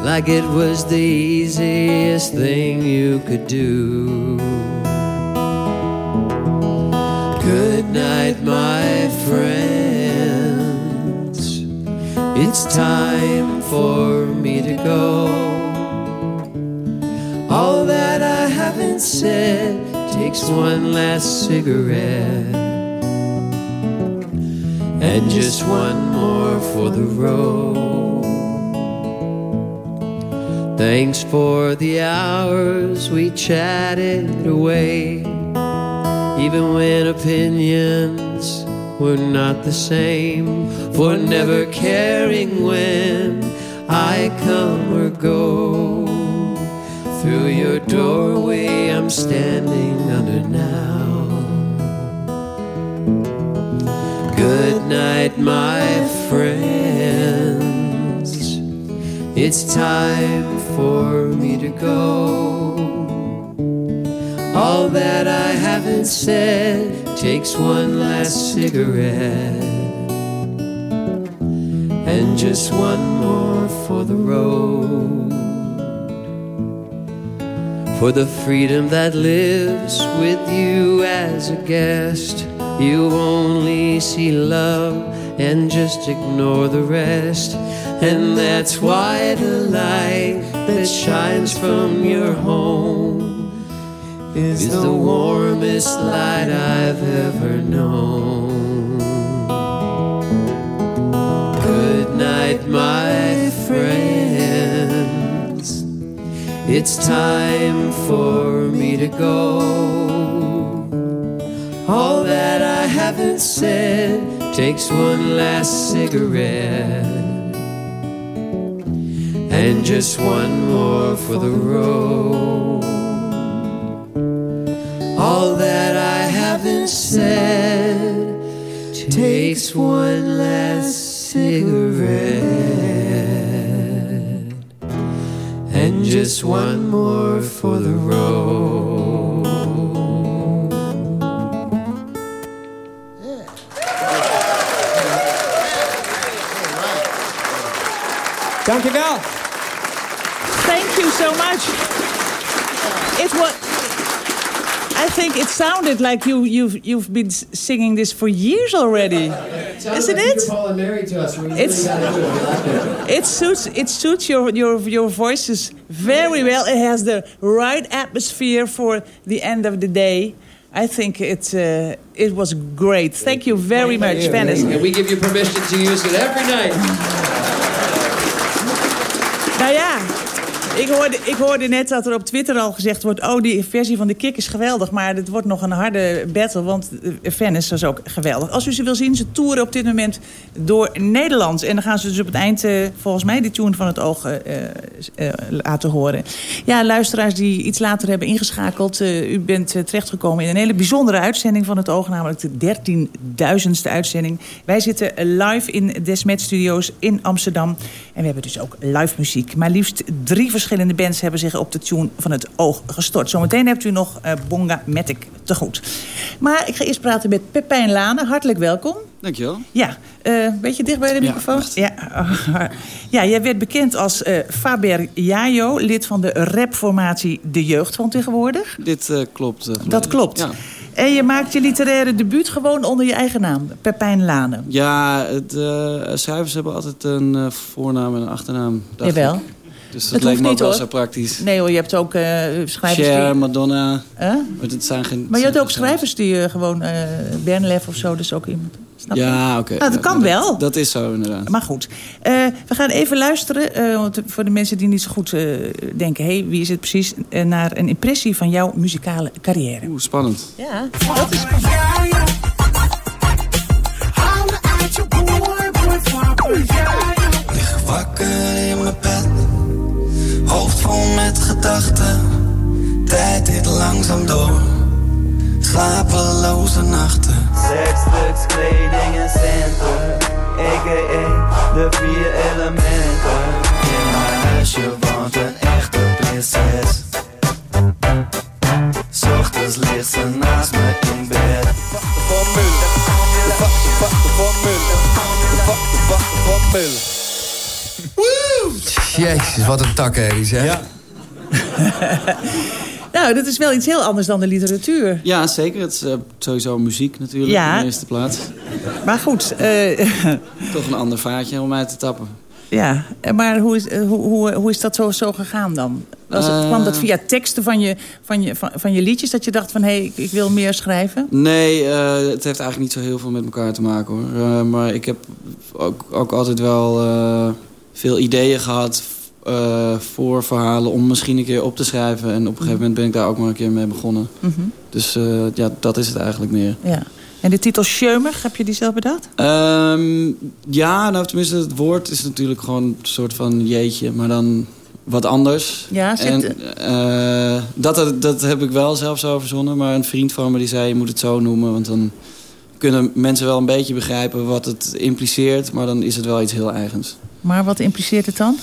Like it was the easiest thing you could do. Good night, my friends. It's time for me to go. All that I haven't said takes one last cigarette. And just one more for the road. Thanks for the hours we chatted away. Even when opinions were not the same. For never caring when I come or go. Through your doorway, I'm standing under now. Good night, my friends. It's time for me to go. All that I haven't said takes one last cigarette. And just one more for the road. For the freedom that lives with you as a guest. You only see love and just ignore the rest. And that's why the light that shines from your home is the warmest light I've ever known. Good night, my friends. It's time for me to go. All that I haven't said takes one last cigarette. And just one more for the road. All that I haven't said takes one last cigarette. And just one more for the road. Dankjewel. So much. It was. I think it sounded like you you've you've been singing this for years already, isn't it? Paul and married to us. It's it suits it suits your your your voices very well. It has the right atmosphere for the end of the day. I think it uh, it was great. Thank you very much, Venice. And we give you permission to use it every night. Ik hoorde, ik hoorde net dat er op Twitter al gezegd wordt... oh, die versie van de Kik is geweldig, maar het wordt nog een harde battle... want Venice was ook geweldig. Als u ze wil zien, ze toeren op dit moment door Nederland. En dan gaan ze dus op het eind, eh, volgens mij, die tune van het oog eh, eh, laten horen. Ja, luisteraars die iets later hebben ingeschakeld... u bent terechtgekomen in een hele bijzondere uitzending van het oog... namelijk de 13.000ste uitzending. Wij zitten live in Desmet Studios in Amsterdam. En we hebben dus ook live muziek. Maar liefst drie verschillende bands hebben zich op de tune van het oog gestort. Zometeen hebt u nog eh, Bonga Matic te goed. Maar ik ga eerst praten met Pepijn Lane. Hartelijk welkom. Dankjewel. Ja, eh, een beetje dicht bij de microfoon. Ja, ja, jij werd bekend als eh, Faber Jajo, lid van de rapformatie De Jeugd van tegenwoordig. Dit klopt. Dat klopt. Ja, En je maakt je literaire debuut gewoon onder je eigen naam, Pepijn Lane. ja eh, schrijvers hebben altijd een voornaam en een achternaam. Jawel. ik. Dus dat, Dat lijkt hoeft me ook niet, wel hoor. zo praktisch. Nee hoor, je hebt ook eh, schrijvers Cher, die... Madonna. Huh? Maar het zijn geen, Maar je hebt ook schrijvers die eh, gewoon... eh Bernlef of zo, dat is ook iemand. Snap je? Ja, oké. Nou, dat Ja, kan wel. Dat is zo inderdaad. Maar goed, Eh, we gaan even luisteren, eh, want voor de mensen die niet zo goed eh, denken... hé, wie is het precies, naar een impressie van jouw muzikale carrière. Oeh, spannend. Ja, dat is... Lig wakker in mijn bed, hoofd vol met gedachten. Tijd dit langzaam door, slapeloze nachten. Zes stuks kleding en centen, a.k.a. de vier elementen. In mijn huisje woont een echte prinses. 'S Ochtends ligt ze naast me in bed. Formule, de fuck, de fuck, de formule. De fuck, de fuck, formule. Jezus, wat een takkenherrie, zeg. Ja. Nou, dat is wel iets heel anders dan de literatuur. Ja, zeker. Het is eh, sowieso muziek natuurlijk Ja. in de eerste plaats. Maar goed, eh, Toch een ander vaatje om uit te tappen. ja. Maar hoe is, eh, hoe, hoe, hoe is dat zo, zo gegaan dan? Was het, kwam dat via teksten van je, van, je, van, van je liedjes... dat je dacht van, hé, hey, ik, ik wil meer schrijven? Nee, eh, het heeft eigenlijk niet zo heel veel met elkaar te maken hoor. Eh, maar ik heb ook, ook altijd wel eh, veel ideeën gehad eh, voor verhalen om misschien een keer op te schrijven. En op een gegeven moment ben ik daar ook maar een keer mee begonnen. Mhm. Dus eh, ja, dat is het eigenlijk meer. Ja. En de titel Scheumer, heb je die zelf bedacht? Ehm, ja, nou tenminste het woord is natuurlijk gewoon een soort van jeetje, maar dan wat anders. Ja, zit- en, eh, dat, dat, dat heb ik wel zelf zo verzonnen, maar een vriend van me die zei je moet het zo noemen, want dan kunnen mensen wel een beetje begrijpen wat het impliceert, maar dan is het wel iets heel eigens. Maar wat impliceert het dan?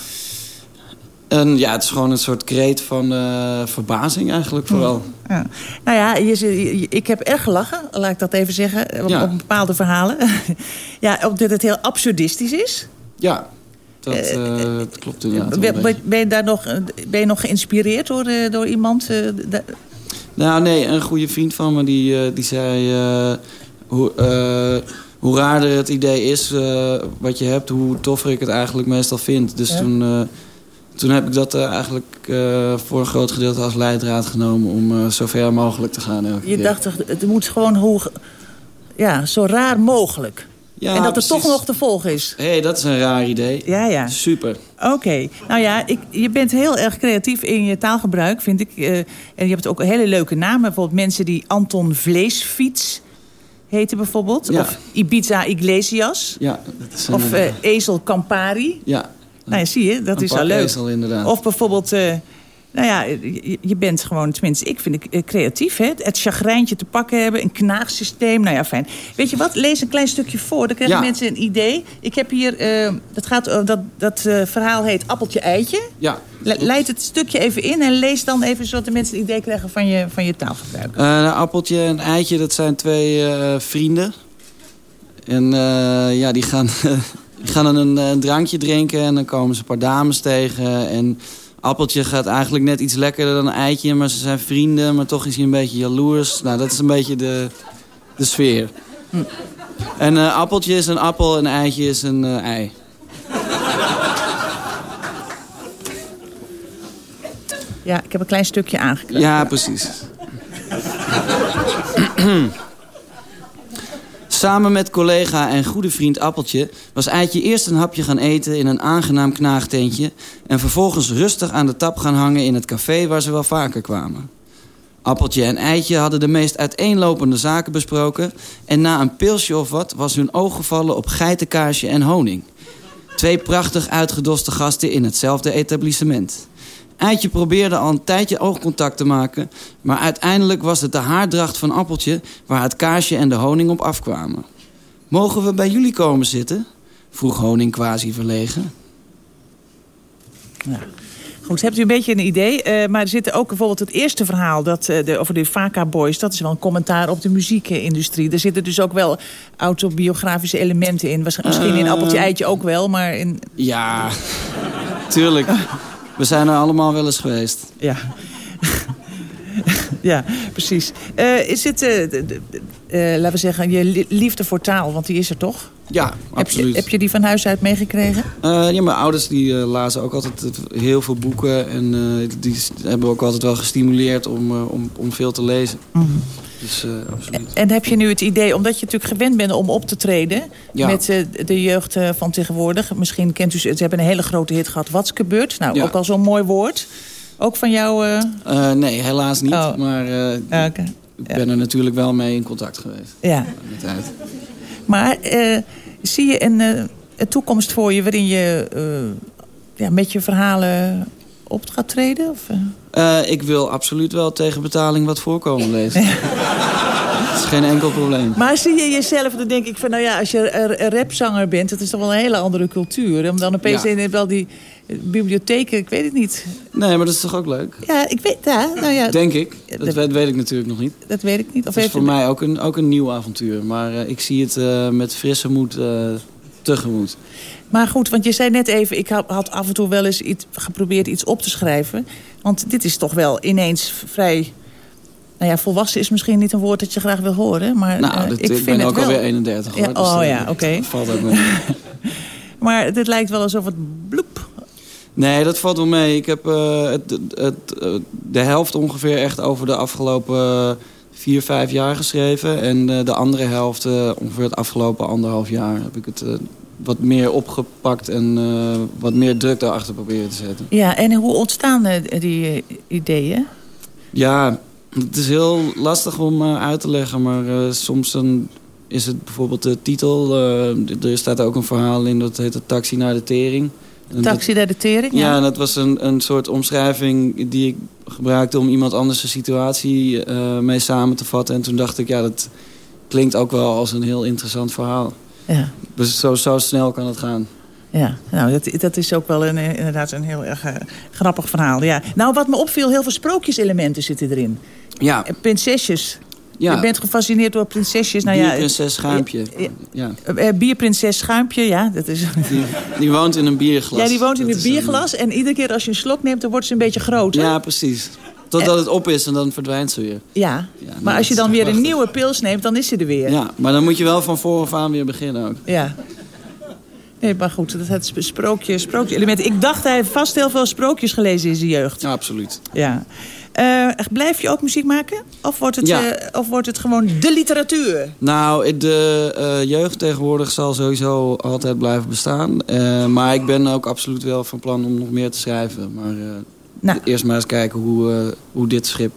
En ja, het is gewoon een soort kreet van eh, verbazing eigenlijk vooral. Ja. Nou ja, je, je- ik heb erg gelachen, laat ik dat even zeggen, op, Ja. op bepaalde verhalen. ja, omdat het heel absurdistisch is. Ja, dat, eh, dat klopt inderdaad. Ben, ben- ben je daar nog, ben je nog geïnspireerd door, eh, door iemand? eh, Nou, nee, een goede vriend van me die, eh, die zei... eh, hoe, eh, hoe raarder het idee is eh, wat je hebt... hoe toffer ik het eigenlijk meestal vind. Dus Ja. toen, eh, toen heb ik dat eh, eigenlijk voor een groot gedeelte als leidraad genomen... om zo ver mogelijk te gaan je keer. dacht, toch, het moet gewoon hoe, ja, zo raar mogelijk. Ja, en dat het toch nog te volgen is. Hé, hey, dat is een raar idee. Ja, ja. Super. Oké. Nou ja, ik, je bent heel erg creatief in je taalgebruik, vind ik. En je hebt ook hele leuke namen. Bijvoorbeeld mensen die Anton Vleesfiets heten bijvoorbeeld. Ja. Of Ibiza Iglesias. Ja, dat is Of eh, Ezel Campari. ja, Nou ja, zie je, dat Een is pak leuk. ezel, inderdaad. Of bijvoorbeeld, eh, nou ja, je, je bent gewoon, tenminste, ik vind het eh, creatief, hè? Het chagrijntje te pakken hebben, een knaagsysteem, nou ja, fijn. Weet je wat, lees een klein stukje voor, dan krijgen Ja. mensen een idee. Ik heb hier, eh, dat, gaat, dat, dat eh, verhaal heet Appeltje Eitje. ja. Le- Leid het stukje even in en lees dan even zodat de mensen een idee krijgen van je, van je taalgebruik. Eh, een appeltje en eitje, dat zijn twee eh, vrienden. En eh, ja, die gaan die gaan een, een drankje drinken en dan komen ze een paar dames tegen. En Appeltje gaat eigenlijk net iets lekkerder dan een eitje, maar ze zijn vrienden, maar toch is hij een beetje jaloers. Nou, dat is een beetje de, de sfeer. Hm. En eh, appeltje is een appel en eitje is een eh, ei. Ja, ik heb een klein stukje aangeklikt. Ja, precies. Samen met collega en goede vriend Appeltje was Eitje eerst een hapje gaan eten in een aangenaam knaagtentje... en vervolgens rustig aan de tap gaan hangen in het café waar ze wel vaker kwamen. Appeltje en Eitje hadden de meest uiteenlopende zaken besproken... en na een pilsje of wat was hun oog gevallen op geitenkaasje en honing. Twee prachtig uitgedoste gasten in hetzelfde etablissement. Eitje probeerde al een tijdje oogcontact te maken... maar uiteindelijk was het de haardracht van Appeltje... waar het kaasje en de honing op afkwamen. Mogen we bij jullie komen zitten? vroeg Honing quasi verlegen. Ja. Goed, hebt u een beetje een idee. eh, maar er zit ook bijvoorbeeld het eerste verhaal dat, eh, de, over de Vaka Boys. Dat is wel een commentaar op de muziekindustrie. Er zitten dus ook wel autobiografische elementen in. Waarsch- Misschien in Eh. Appeltje Eitje ook wel, maar in... Ja, tuurlijk. We zijn er allemaal wel eens geweest. Ja. ja, precies. Eh, is het, eh, eh, laten we zeggen, je li- liefde voor taal? Want die is er toch? Ja, Heb je, absoluut. heb je die van huis uit meegekregen? Ja, mijn ouders die, lazen ook altijd heel veel boeken. En die hebben ook altijd wel gestimuleerd om, om, om veel te lezen. Mhm. Dus eh, absoluut. En heb je nu het idee, omdat je natuurlijk gewend bent om op te treden... Ja. met eh, de jeugd eh, van tegenwoordig... misschien kent u ze, ze hebben een hele grote hit gehad, Wat is gebeurd? Nou, Ja. ook al zo'n mooi woord. Ook van jou... nee, helaas niet. Oh. Maar ik ben er natuurlijk wel mee in contact geweest. Ja. Met tijd. Maar zie je een, een toekomst voor je waarin je ja, met je verhalen op gaat treden? Of, eh? Ik wil absoluut wel tegen betaling wat voorkomen lezen. Dat is geen enkel probleem. Maar zie je jezelf, dan denk ik van, nou ja, als je rapzanger bent, dat is toch wel een hele andere cultuur. Om dan opeens Ja. in wel die eh, bibliotheken, ik weet het niet. Nee, maar dat is toch ook leuk? Ja, ik weet, ja, nou ja, Denk ik. Dat, dat- weet, weet ik natuurlijk nog niet. dat weet ik niet. Of Het is voor mij ook een, ook een nieuw avontuur. Maar eh, ik zie het met frisse moed tegemoet. Maar goed, want je zei net even, ik had- had af en toe wel eens iets, geprobeerd iets op te schrijven. Want dit is toch wel ineens vrij... Nou ja, volwassen is misschien niet een woord dat je graag wil horen. Maar Nou, eh, dat- ik, ik vind ben het ook wel. alweer 31 hoor. Ja, dus, oh eh, ja, oké. dat valt ook mee. Maar het lijkt wel alsof het bloep. Nee, dat valt wel mee. Ik heb eh, het, het, eh, de helft ongeveer echt over de afgelopen eh, vier, vijf jaar geschreven. En eh, de andere helft eh, ongeveer het afgelopen anderhalf jaar heb ik het eh, wat meer opgepakt en eh, wat meer druk daarachter proberen te zetten. Ja, en hoe ontstaan die eh, ideeën? Ja, het is heel lastig om eh, uit te leggen, maar soms is het bijvoorbeeld de titel. er staat ook een verhaal in dat heet de Taxi naar de Tering. Taxi naar de tering? ja, en dat was een, een soort omschrijving die ik gebruikte om iemand anders een situatie mee samen te vatten. En toen dacht ik, ja, dat klinkt ook wel als een heel interessant verhaal. Ja. Dus zo, zo snel kan het gaan. Ja, nou, dat, dat is ook wel een, eh, inderdaad een heel erg eh, grappig verhaal. Ja. Nou, wat me opviel, heel veel sprookjeselementen zitten erin. Ja. En prinsesjes. Ja. Je bent gefascineerd door prinsesjes. Nou Bierprinses Schuimpje. Ja. eh, bierprinses Schuimpje, ja. Dat is... Die, die woont in een bierglas. Ja, die woont in Dat een is een- bierglas. En iedere keer als je een slok neemt, dan wordt ze een beetje groter. Ja, precies. Totdat het op is en dan verdwijnt ze weer. Ja, maar als je dan weer een nieuwe pils neemt, dan is ze er weer. Ja, maar dan moet je wel van vooraf aan weer beginnen ook. Ja. Nee, maar goed, dat het sprookje, sprookje elementen. Ik dacht, hij heeft vast heel veel sprookjes gelezen in zijn jeugd. Ja, absoluut. Ja. Eh, blijf je ook muziek maken? Of wordt het, Ja. eh, of wordt het gewoon de literatuur? Nou, de eh, jeugd tegenwoordig zal sowieso altijd blijven bestaan. Eh, maar ik ben ook absoluut wel van plan om nog meer te schrijven. Maar eh, Nou. eerst maar eens kijken hoe, eh, hoe dit schip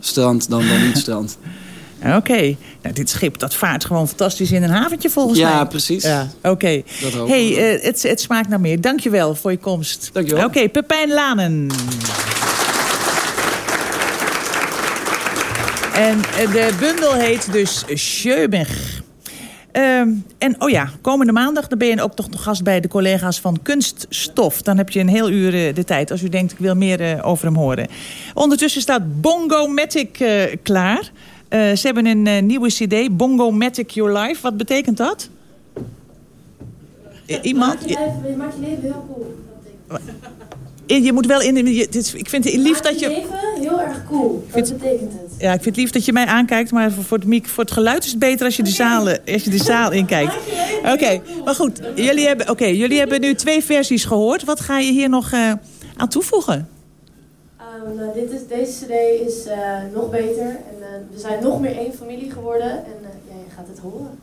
strandt dan dan niet strandt. Oké. Nou, dit schip dat vaart gewoon fantastisch in een haventje volgens mij. Ja, precies. Ja, oké. Hey, eh, het, het smaakt naar meer. Dankjewel voor je komst. Dankjewel. Oké, Pepijn Lanen. En eh, de bundel heet dus Sjöbig. Ehm, en oh ja, komende maandag dan ben je ook toch nog gast bij de collega's van Kunststof. Dan heb je een heel uur eh, de tijd als u denkt ik wil meer eh, over hem horen. Ondertussen staat Bongo Matic eh, klaar. Ze hebben een nieuwe cd, Bongo Matic Your Life. Wat betekent dat? Iemand? Je maakt je leven heel cool. Je moet wel in... Je, dit, ik vind het lief dat je... leven heel erg cool. Wat betekent het? Ja, ik vind het lief dat je mij aankijkt, maar voor, voor, het, mic- voor het geluid is het beter als je de zaal, als je de zaal inkijkt. Oké, maar goed. Jullie hebben, oké, jullie hebben nu twee versies gehoord. Wat ga je hier nog eh, aan toevoegen? Ehm, nou, dit is, deze cd is eh, nog beter. En eh, we zijn nog meer één familie geworden. En eh, ja, je gaat het horen.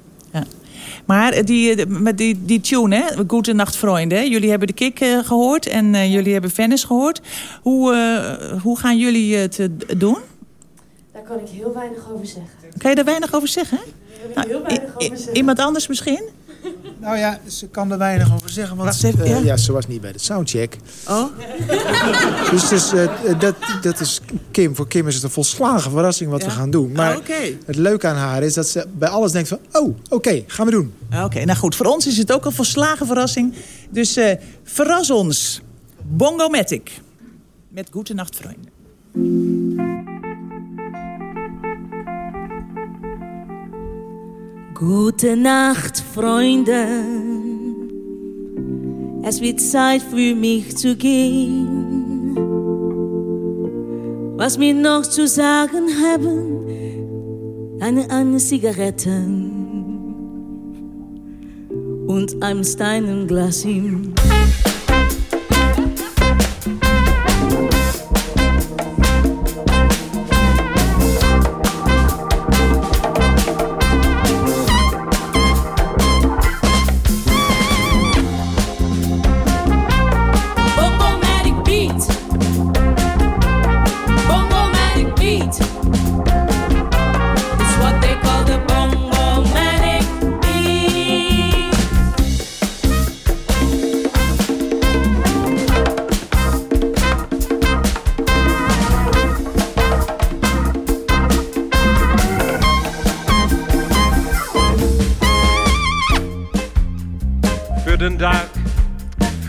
Maar eh, die, eh, met die, die tune, hè? Goede Nacht Vrienden. Jullie hebben de kick eh, gehoord en jullie hebben Venice gehoord. Hoe, hoe gaan jullie het doen? Daar kan ik heel weinig over zeggen. Kan je daar weinig over zeggen? Daar kan ik heel weinig over zeggen. Iemand anders misschien? Nou ja, ze kan er weinig over zeggen. Want Wacht eh, ja? ja? ze was niet bij de soundcheck. Oh? Dus het is, eh, dat, dat is Kim. Voor Kim is het een volslagen verrassing wat we gaan doen. Maar Ah, het leuke aan haar is dat ze bij alles denkt van... oh, oké, gaan we doen. Ah, Oké, nou goed. Voor ons is het ook een volslagen verrassing. Dus eh, verras ons. Bongomatic. Met Goede Nacht Vrienden. Gute Nacht, Freunde. Es wird Zeit für mich zu gehen. Was mir noch zu sagen haben, eine, eine Zigarette und ein Steinglas im.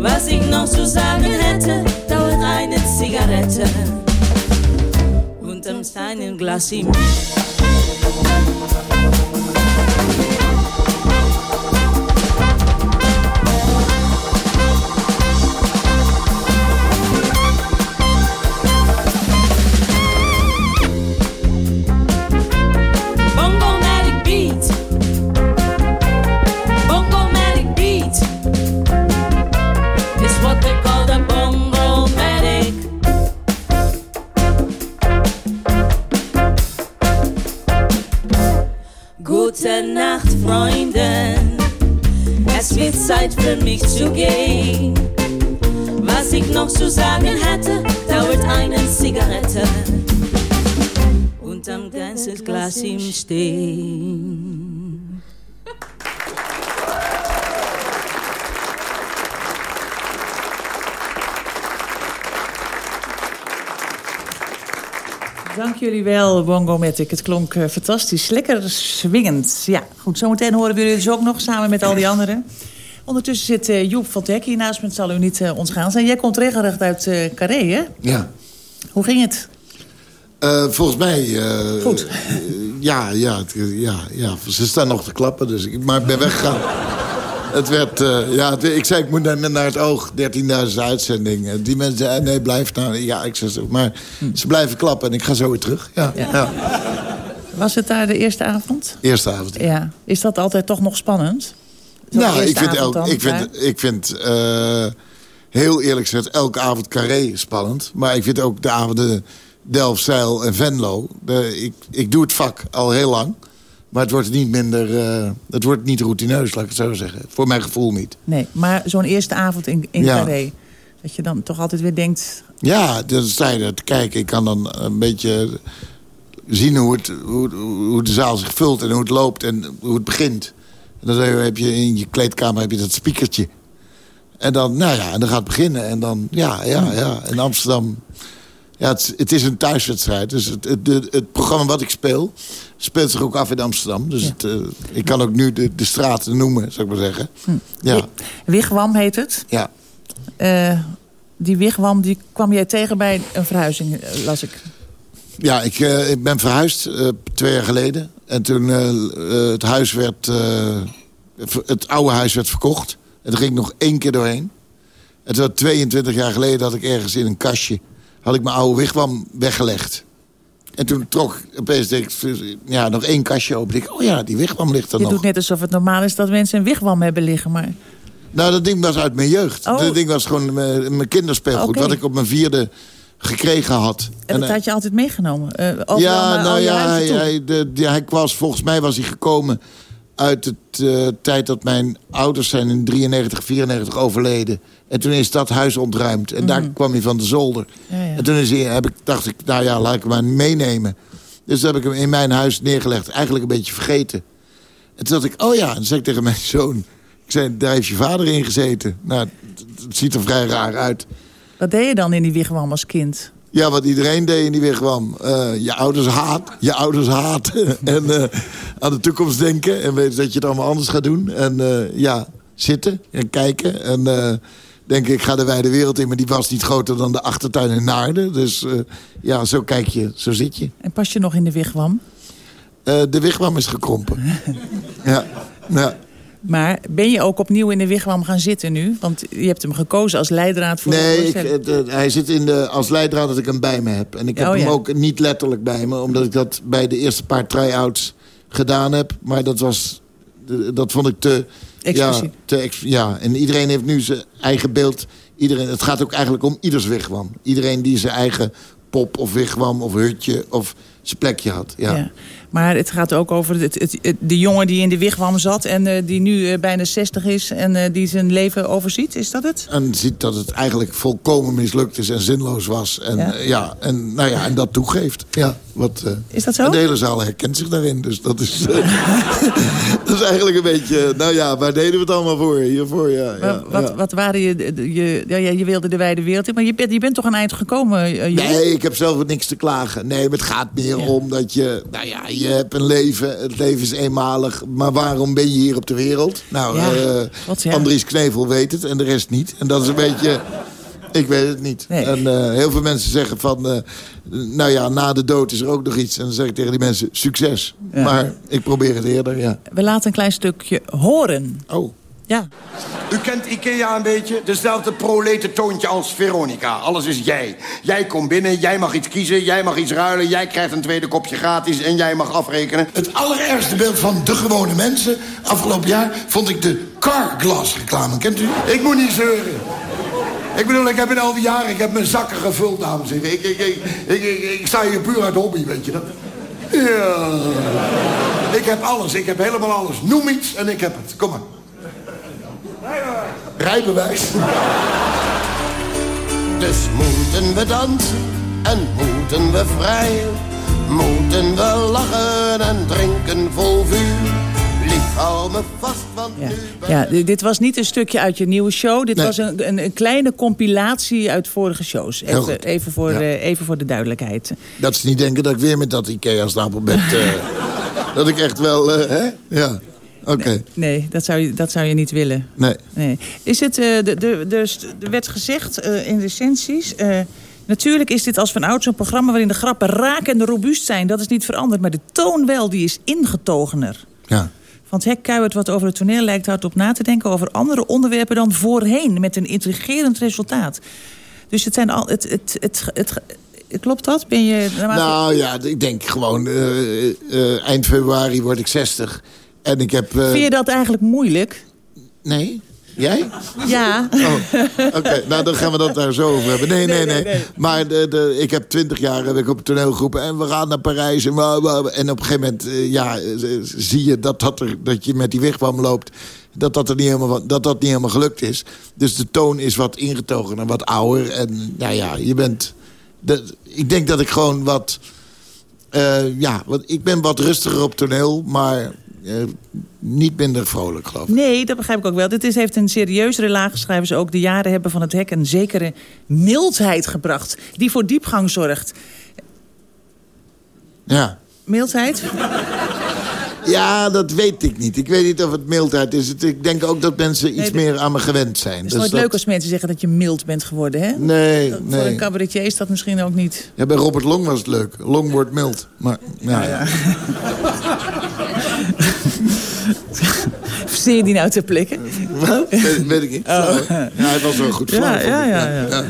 Was ich noch zu sagen hätte, dauert eine Zigarette und ein Steinglas im. Mich zu gehen. Was ich noch zu sagen hätte, dauert eine Zigarette und am ganzen Glas im Stehen. Dank jullie wel, Bongomatic. Het klonk eh, fantastisch. Lekker swingend. Ja, goed. Zometeen horen we jullie dus ook nog samen met al die anderen. Ondertussen zit eh, Joep van Dek hier naast me. Het zal u niet eh, ontgaan zijn. Jij komt regelrecht uit eh Carré, hè? Ja. Hoe ging het? Volgens mij... eh, ja, ja, ja, ja, ze staan nog te klappen, dus ik, maar ik ben weggegaan. het werd... ja, het- ik zei, ik moet naar, naar het oog. 13.000 uitzendingen. Die mensen zeiden, nee, blijf nou. Ja, ik zei, zo, maar ze blijven klappen en ik ga zo weer terug. Ja, ja. Was het daar de eerste avond? Eerste avond. Ja. Is dat altijd toch nog spannend? Nou, ik vind, avond elk, dan, ik vind, ik vind eh, heel eerlijk gezegd elke avond Carré spannend. Maar ik vind ook de avonden Delfzijl en Venlo. De, ik, ik doe het vak al heel lang. Maar het wordt niet minder, eh, het wordt niet routineus, laat ik het zo zeggen. Voor mijn gevoel niet. Nee, maar zo'n eerste avond in, in Ja. Carré. Dat je dan toch altijd weer denkt... Ja, dan sta je er te kijken. Ik kan dan een beetje zien hoe, het, hoe, hoe de zaal zich vult en hoe het loopt en hoe het begint. En dan heb je in je kleedkamer heb je dat speakertje. En dan, nou ja, en dan gaat het beginnen. En dan, ja, ja, ja. In Amsterdam... Ja, het, het is een thuiswedstrijd. Dus het, het, het programma wat ik speel, speelt zich ook af in Amsterdam. Dus het, eh, ik kan ook nu de, de straten noemen, zou ik maar zeggen. Ja, Wigwam heet het. ja. Eh, die wigwam die kwam jij tegen bij een verhuizing, eh, las ik. Ja, ik, eh, ik ben verhuisd eh, twee jaar geleden. En toen eh, het huis werd... het oude huis werd verkocht. En toen ging ik nog één keer doorheen. En toen 22 jaar geleden had ik ergens in een kastje... had ik mijn oude wigwam weggelegd. En toen trok opeens denk ik, ja, nog één kastje open. Ik, oh ja, die wigwam ligt er Je nog. doet net alsof het normaal is dat mensen een wigwam hebben liggen. Maar Nou, dat ding was uit mijn jeugd. Oh. Dat ding was gewoon mijn, kinderspeelgoed. Oké. Wat ik op mijn vierde gekregen had. en dat had je altijd meegenomen? eh, ja, nou ja, hij, de, hij was, volgens mij was hij gekomen uit het eh, tijd dat mijn ouders zijn in 93, 94 overleden. En toen is dat huis ontruimd. En daar Mhm. kwam hij van de zolder. Ja, ja. En toen is hij, heb ik, dacht ik, nou ja, laat ik hem maar meenemen. Dus heb ik hem in mijn huis neergelegd. Eigenlijk een beetje vergeten. En toen dacht ik, oh ja, en toen zei ik tegen mijn zoon... Ik zei, daar heeft je vader in gezeten. Nou, het ziet er vrij raar uit. Wat deed je dan in die wigwam als kind? Ja, wat iedereen deed in die wigwam. Eh je ouders haat, je ouders haten. en eh, aan de toekomst denken. En weten dat je het allemaal anders gaat doen. En eh, ja, zitten en kijken. En denken, ik ga de wijde wereld in. Maar die was niet groter dan de achtertuin in Naarden. Dus ja, zo kijk je, zo zit je. En pas je nog in de wigwam? De wigwam is gekrompen. ja, ja. Maar ben je ook opnieuw in de wigwam gaan zitten nu? Want je hebt hem gekozen als leidraad voor de Nee, ik, voorstelling. het, eh, hij zit in de, als leidraad dat ik hem bij me heb. En ik heb Oh, hem ja. ook niet letterlijk bij me. Omdat ik dat bij de eerste paar try-outs gedaan heb. Maar dat was... de- Dat vond ik te... Ja, te ex- ja, en iedereen heeft nu zijn eigen beeld. Iedereen, het gaat ook eigenlijk om ieders wigwam. Iedereen die zijn eigen pop of wigwam of hutje of zijn plekje had. Ja. Ja. Maar het gaat ook over het, het, het- de jongen die in de wigwam zat... en eh, die nu eh, bijna 60 is en eh, die zijn leven overziet. Is dat het? En ziet dat het eigenlijk volkomen mislukt is en zinloos was. En, Ja. en, nou ja, en dat toegeeft. Ja, wat, eh, Is dat zo? de hele zaal herkent zich daarin. Dus dat is, eh, dat is eigenlijk een beetje... Nou ja, waar deden we het allemaal voor? Hiervoor, ja. ja, Wa- wat, ja. wat waren je... je, ja, ja, je wilde de wijde wereld in, maar je bent, je bent toch een eind gekomen? Nee, ik heb zelf niks te klagen. Nee, maar het gaat meer om dat je... Nou ja, je hebt een leven. Het leven is eenmalig. Maar waarom ben je hier op de wereld? Nou, Ja, eh, wat, ja. Andries Knevel weet het en de rest niet. En dat is een beetje... Ik weet het niet. Nee. En eh, heel veel mensen zeggen van... eh, nou ja, na de dood is er ook nog iets. En dan zeg ik tegen die mensen, succes. Ja. Maar ik probeer het eerder, ja. We laten een klein stukje horen. Oh. Ja. U kent Ikea een beetje? Dezelfde prolete toontje als Veronica. Alles is jij. Jij komt binnen, jij mag iets kiezen, jij mag iets ruilen... jij krijgt een tweede kopje gratis en jij mag afrekenen. Het allerergste beeld van de gewone mensen afgelopen jaar... vond ik de Carglass reclame. Kent u? Ik moet niet zeuren. Ik bedoel, ik heb in al die jaren, ik heb mijn zakken gevuld, dames en heren. Ik, ik, ik, ik, ik, ik sta hier puur uit hobby, weet je dat? Ja. Ik heb alles, ik heb helemaal alles. Noem iets en ik heb het. Kom maar. Rijbewijs. Dus moeten we dansen en moeten we vrijen. Moeten we lachen en drinken vol vuur. Lief, hou me vast, want Ja. nu Ja, di- dit was niet een stukje uit je nieuwe show. Dit Nee. was een, een, een kleine compilatie uit vorige shows. Even, even, voor, Ja. eh, even voor de duidelijkheid. Dat ze niet denken dat ik weer met dat Ikea-stapelbed... eh dat ik echt wel... eh, hè? Ja, oké. Nee, dat zou je, dat zou je niet willen. Nee. Nee. Is het, eh, de, de, de, er werd gezegd eh, in recensies... eh, natuurlijk is dit als van ouds een programma... waarin de grappen raak en robuust zijn. Dat is niet veranderd. Maar de toon wel, die is ingetogener. Ja. Van het hek kuiert wat over het toneel lijkt hardop na te denken... over andere onderwerpen dan voorheen. Met een intrigerend resultaat. Dus het zijn al... Het, het, het, het, klopt dat? Ben je... Nou ja, ik denk gewoon... eind februari word ik 60. En ik heb... eh, Vind je dat eigenlijk moeilijk? Nee? Jij? Ja. Oh, Oké, nou dan gaan we dat daar zo over hebben. Nee, nee, nee. Nee, nee, nee. Maar de, de, ik heb twintig jaar heb ik op toneelgroepen en we gaan naar Parijs. En, en op een gegeven moment eh, ja, eh, zie je dat, dat, er, dat je met die wigwam loopt. Dat dat, er niet helemaal, dat dat niet helemaal gelukt is. Dus de toon is wat ingetogen en wat ouder. En nou ja, je bent... De, ik denk dat ik gewoon wat... ja, want ik ben wat rustiger op toneel, maar eh, niet minder vrolijk, geloof ik. Nee, dat begrijp ik ook wel. Dit is, heeft een serieuzere laag, schrijven ze ook. De jaren hebben van het hek een zekere mildheid gebracht. Die voor diepgang zorgt. Ja. Mildheid? Ja, dat weet ik niet. Ik weet niet of het mildheid is. Ik denk ook dat mensen iets Nee, meer aan me gewend zijn. Het is Dus nooit dat- leuk als mensen zeggen dat je mild bent geworden, hè? Nee, Voor nee. een cabaretier is dat misschien ook niet. Ja, bij Robert Long was het leuk. Long wordt mild. Maar, ja, ja. Zie je die nou ter plekke? Wat? Weet, weet ik niet. Oh. Ja, hij was wel goed Ja, ja, ja, ja.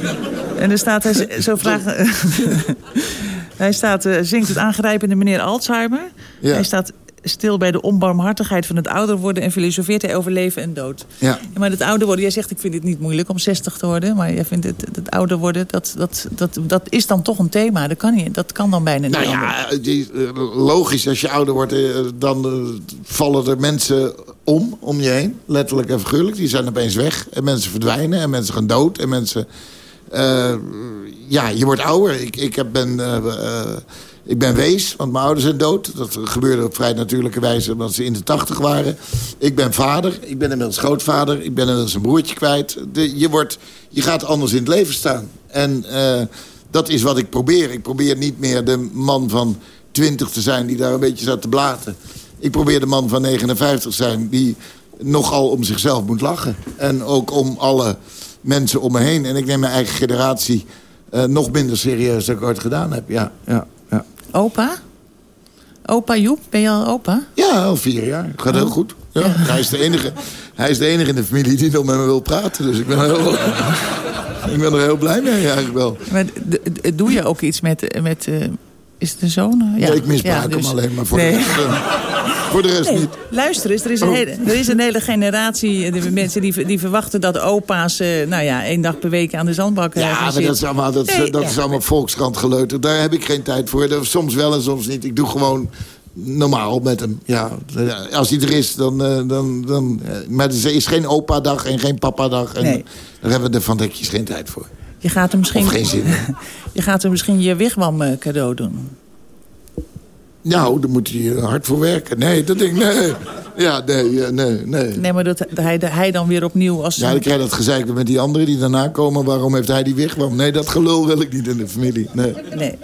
En er staat, hij zo vragen... hij staat, eh, zingt het aangrijpende meneer Alzheimer. Ja. Hij staat stil bij de onbarmhartigheid van het ouder worden... en filosofeert hij over leven en dood. Ja. Maar het ouder worden, jij zegt ik vind het niet moeilijk om 60 te worden... maar jij vindt het, het ouder worden, dat, dat, dat, dat is dan toch een thema. Dat kan, niet, dat kan dan bijna niet Nou ja, die, eh, logisch, als je ouder wordt, eh, dan eh, vallen er mensen om, om je heen. Letterlijk en figuurlijk. Die zijn opeens weg. En mensen verdwijnen. En mensen gaan dood. En mensen... eh, ja, je wordt ouder. Ik, ik heb ben... eh, eh, ik ben wees, want mijn ouders zijn dood. Dat gebeurde op vrij natuurlijke wijze omdat ze in de tachtig waren. Ik ben vader, ik ben inmiddels grootvader. Ik ben inmiddels een broertje kwijt. De, je, wordt, je gaat anders in het leven staan. En eh, dat is wat ik probeer. Ik probeer niet meer de man van 20 te zijn die daar een beetje zat te blaten. Ik probeer de man van 59 te zijn die nogal om zichzelf moet lachen. En ook om alle mensen om me heen. En ik neem mijn eigen generatie eh, nog minder serieus dan ik ooit gedaan heb. Ja, ja. Opa? Opa Joep, ben je al opa? Ja, al vier jaar. Het gaat heel goed. Ja, Hij, is de enige, hij is de enige in de familie die nog met me wil praten. Dus ik ben, er heel, ik ben er heel blij mee eigenlijk wel. Maar doe je ook iets met... met eh, is het een zoon? Ja, ik misbruik hem alleen, maar voor de rest, eh, voor de rest Nee, niet. Luister eens, er is een, Oh. hele, er is een hele generatie eh, de mensen die, die verwachten dat opa's... eh, nou ja, één dag per week aan de zandbak eh, Ja, gaan maar zitten. dat is allemaal, dat, Nee, dat ja. is allemaal volkskrant geleuter. Daar heb ik geen tijd voor. Soms wel en soms niet. Ik doe gewoon normaal met hem. Ja, als hij er is, dan... dan, dan maar er is geen opa-dag en geen papa-dag. En Nee. Daar hebben we de Van Dekjes geen tijd voor. Je gaat hem misschien, Of geen zin in. je gaat hem misschien je wigwam cadeau doen. Nou, daar moet hij hard voor werken. Nee, dat denk ik, nee. Ja, nee, nee, nee. Nee, maar dat hij, hij dan weer opnieuw als... Ja, dan krijg je dat gezeik met die anderen die daarna komen. Waarom heeft hij die wigwam? Nee, dat gelul wil ik niet in de familie. Nee. Nee.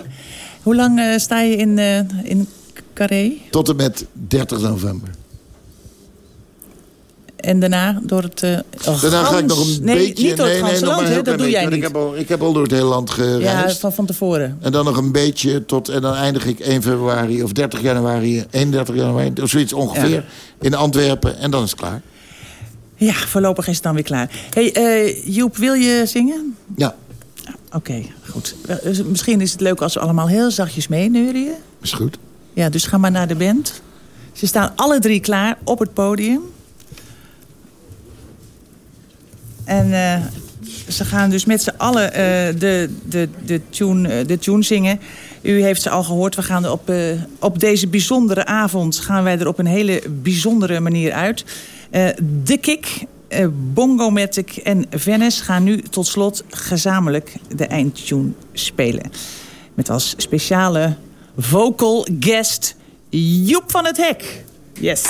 Hoe lang eh, sta je in, eh in Carré? Tot en met 30 november. En daarna door het... eh oh, Daarna ga ik nog een nee, beetje... niet door het nee, nee, land, Dat doe jij niet. Ik heb, al, ik heb al door het hele land Ja, gereisd. van, van tevoren. En dan nog een beetje tot... En dan eindig ik 1 februari of 30 januari... 31 januari, of zoiets ongeveer. Ja. In Antwerpen. En dan is het klaar. Ja, voorlopig is het dan weer klaar. Hey, eh, Joep, wil je zingen? Ja. Oké, goed. Eh, dus Misschien is het leuk als we allemaal heel zachtjes meeneurien. Is goed. Ja, dus ga maar naar de band. Ze staan alle drie klaar op het podium. En eh, ze gaan dus met z'n allen eh, de, de, de, tune, eh, de tune zingen. U heeft ze al gehoord. We gaan er op, op deze bijzondere avond gaan wij er op een hele bijzondere manier uit. De eh, Bongo Matic en Venice gaan nu tot slot gezamenlijk de eindtune spelen. Met als speciale vocal guest Joep van het Hek. Yes.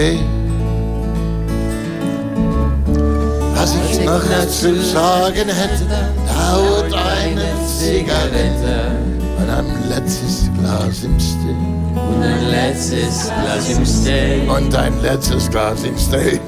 Gehen. Was ich noch zu sagen hätte, dauert eine Zigarette und ein letztes Glas im Stehen. Und ein letztes Glas im Stehen. Und ein letztes Glas im Stehen.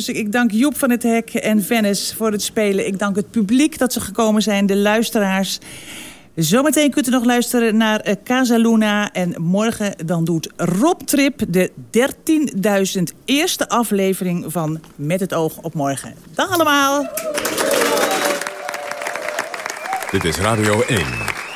Music, ik dank Joep van het Hek en Venice voor het spelen. Ik dank het publiek dat ze gekomen zijn, de luisteraars. Zometeen kunt u nog luisteren naar uh, Casa Luna. En morgen dan doet Rob Trip de 13.000 eerste aflevering van Met het oog op morgen. Dag allemaal! Dit is Radio 1.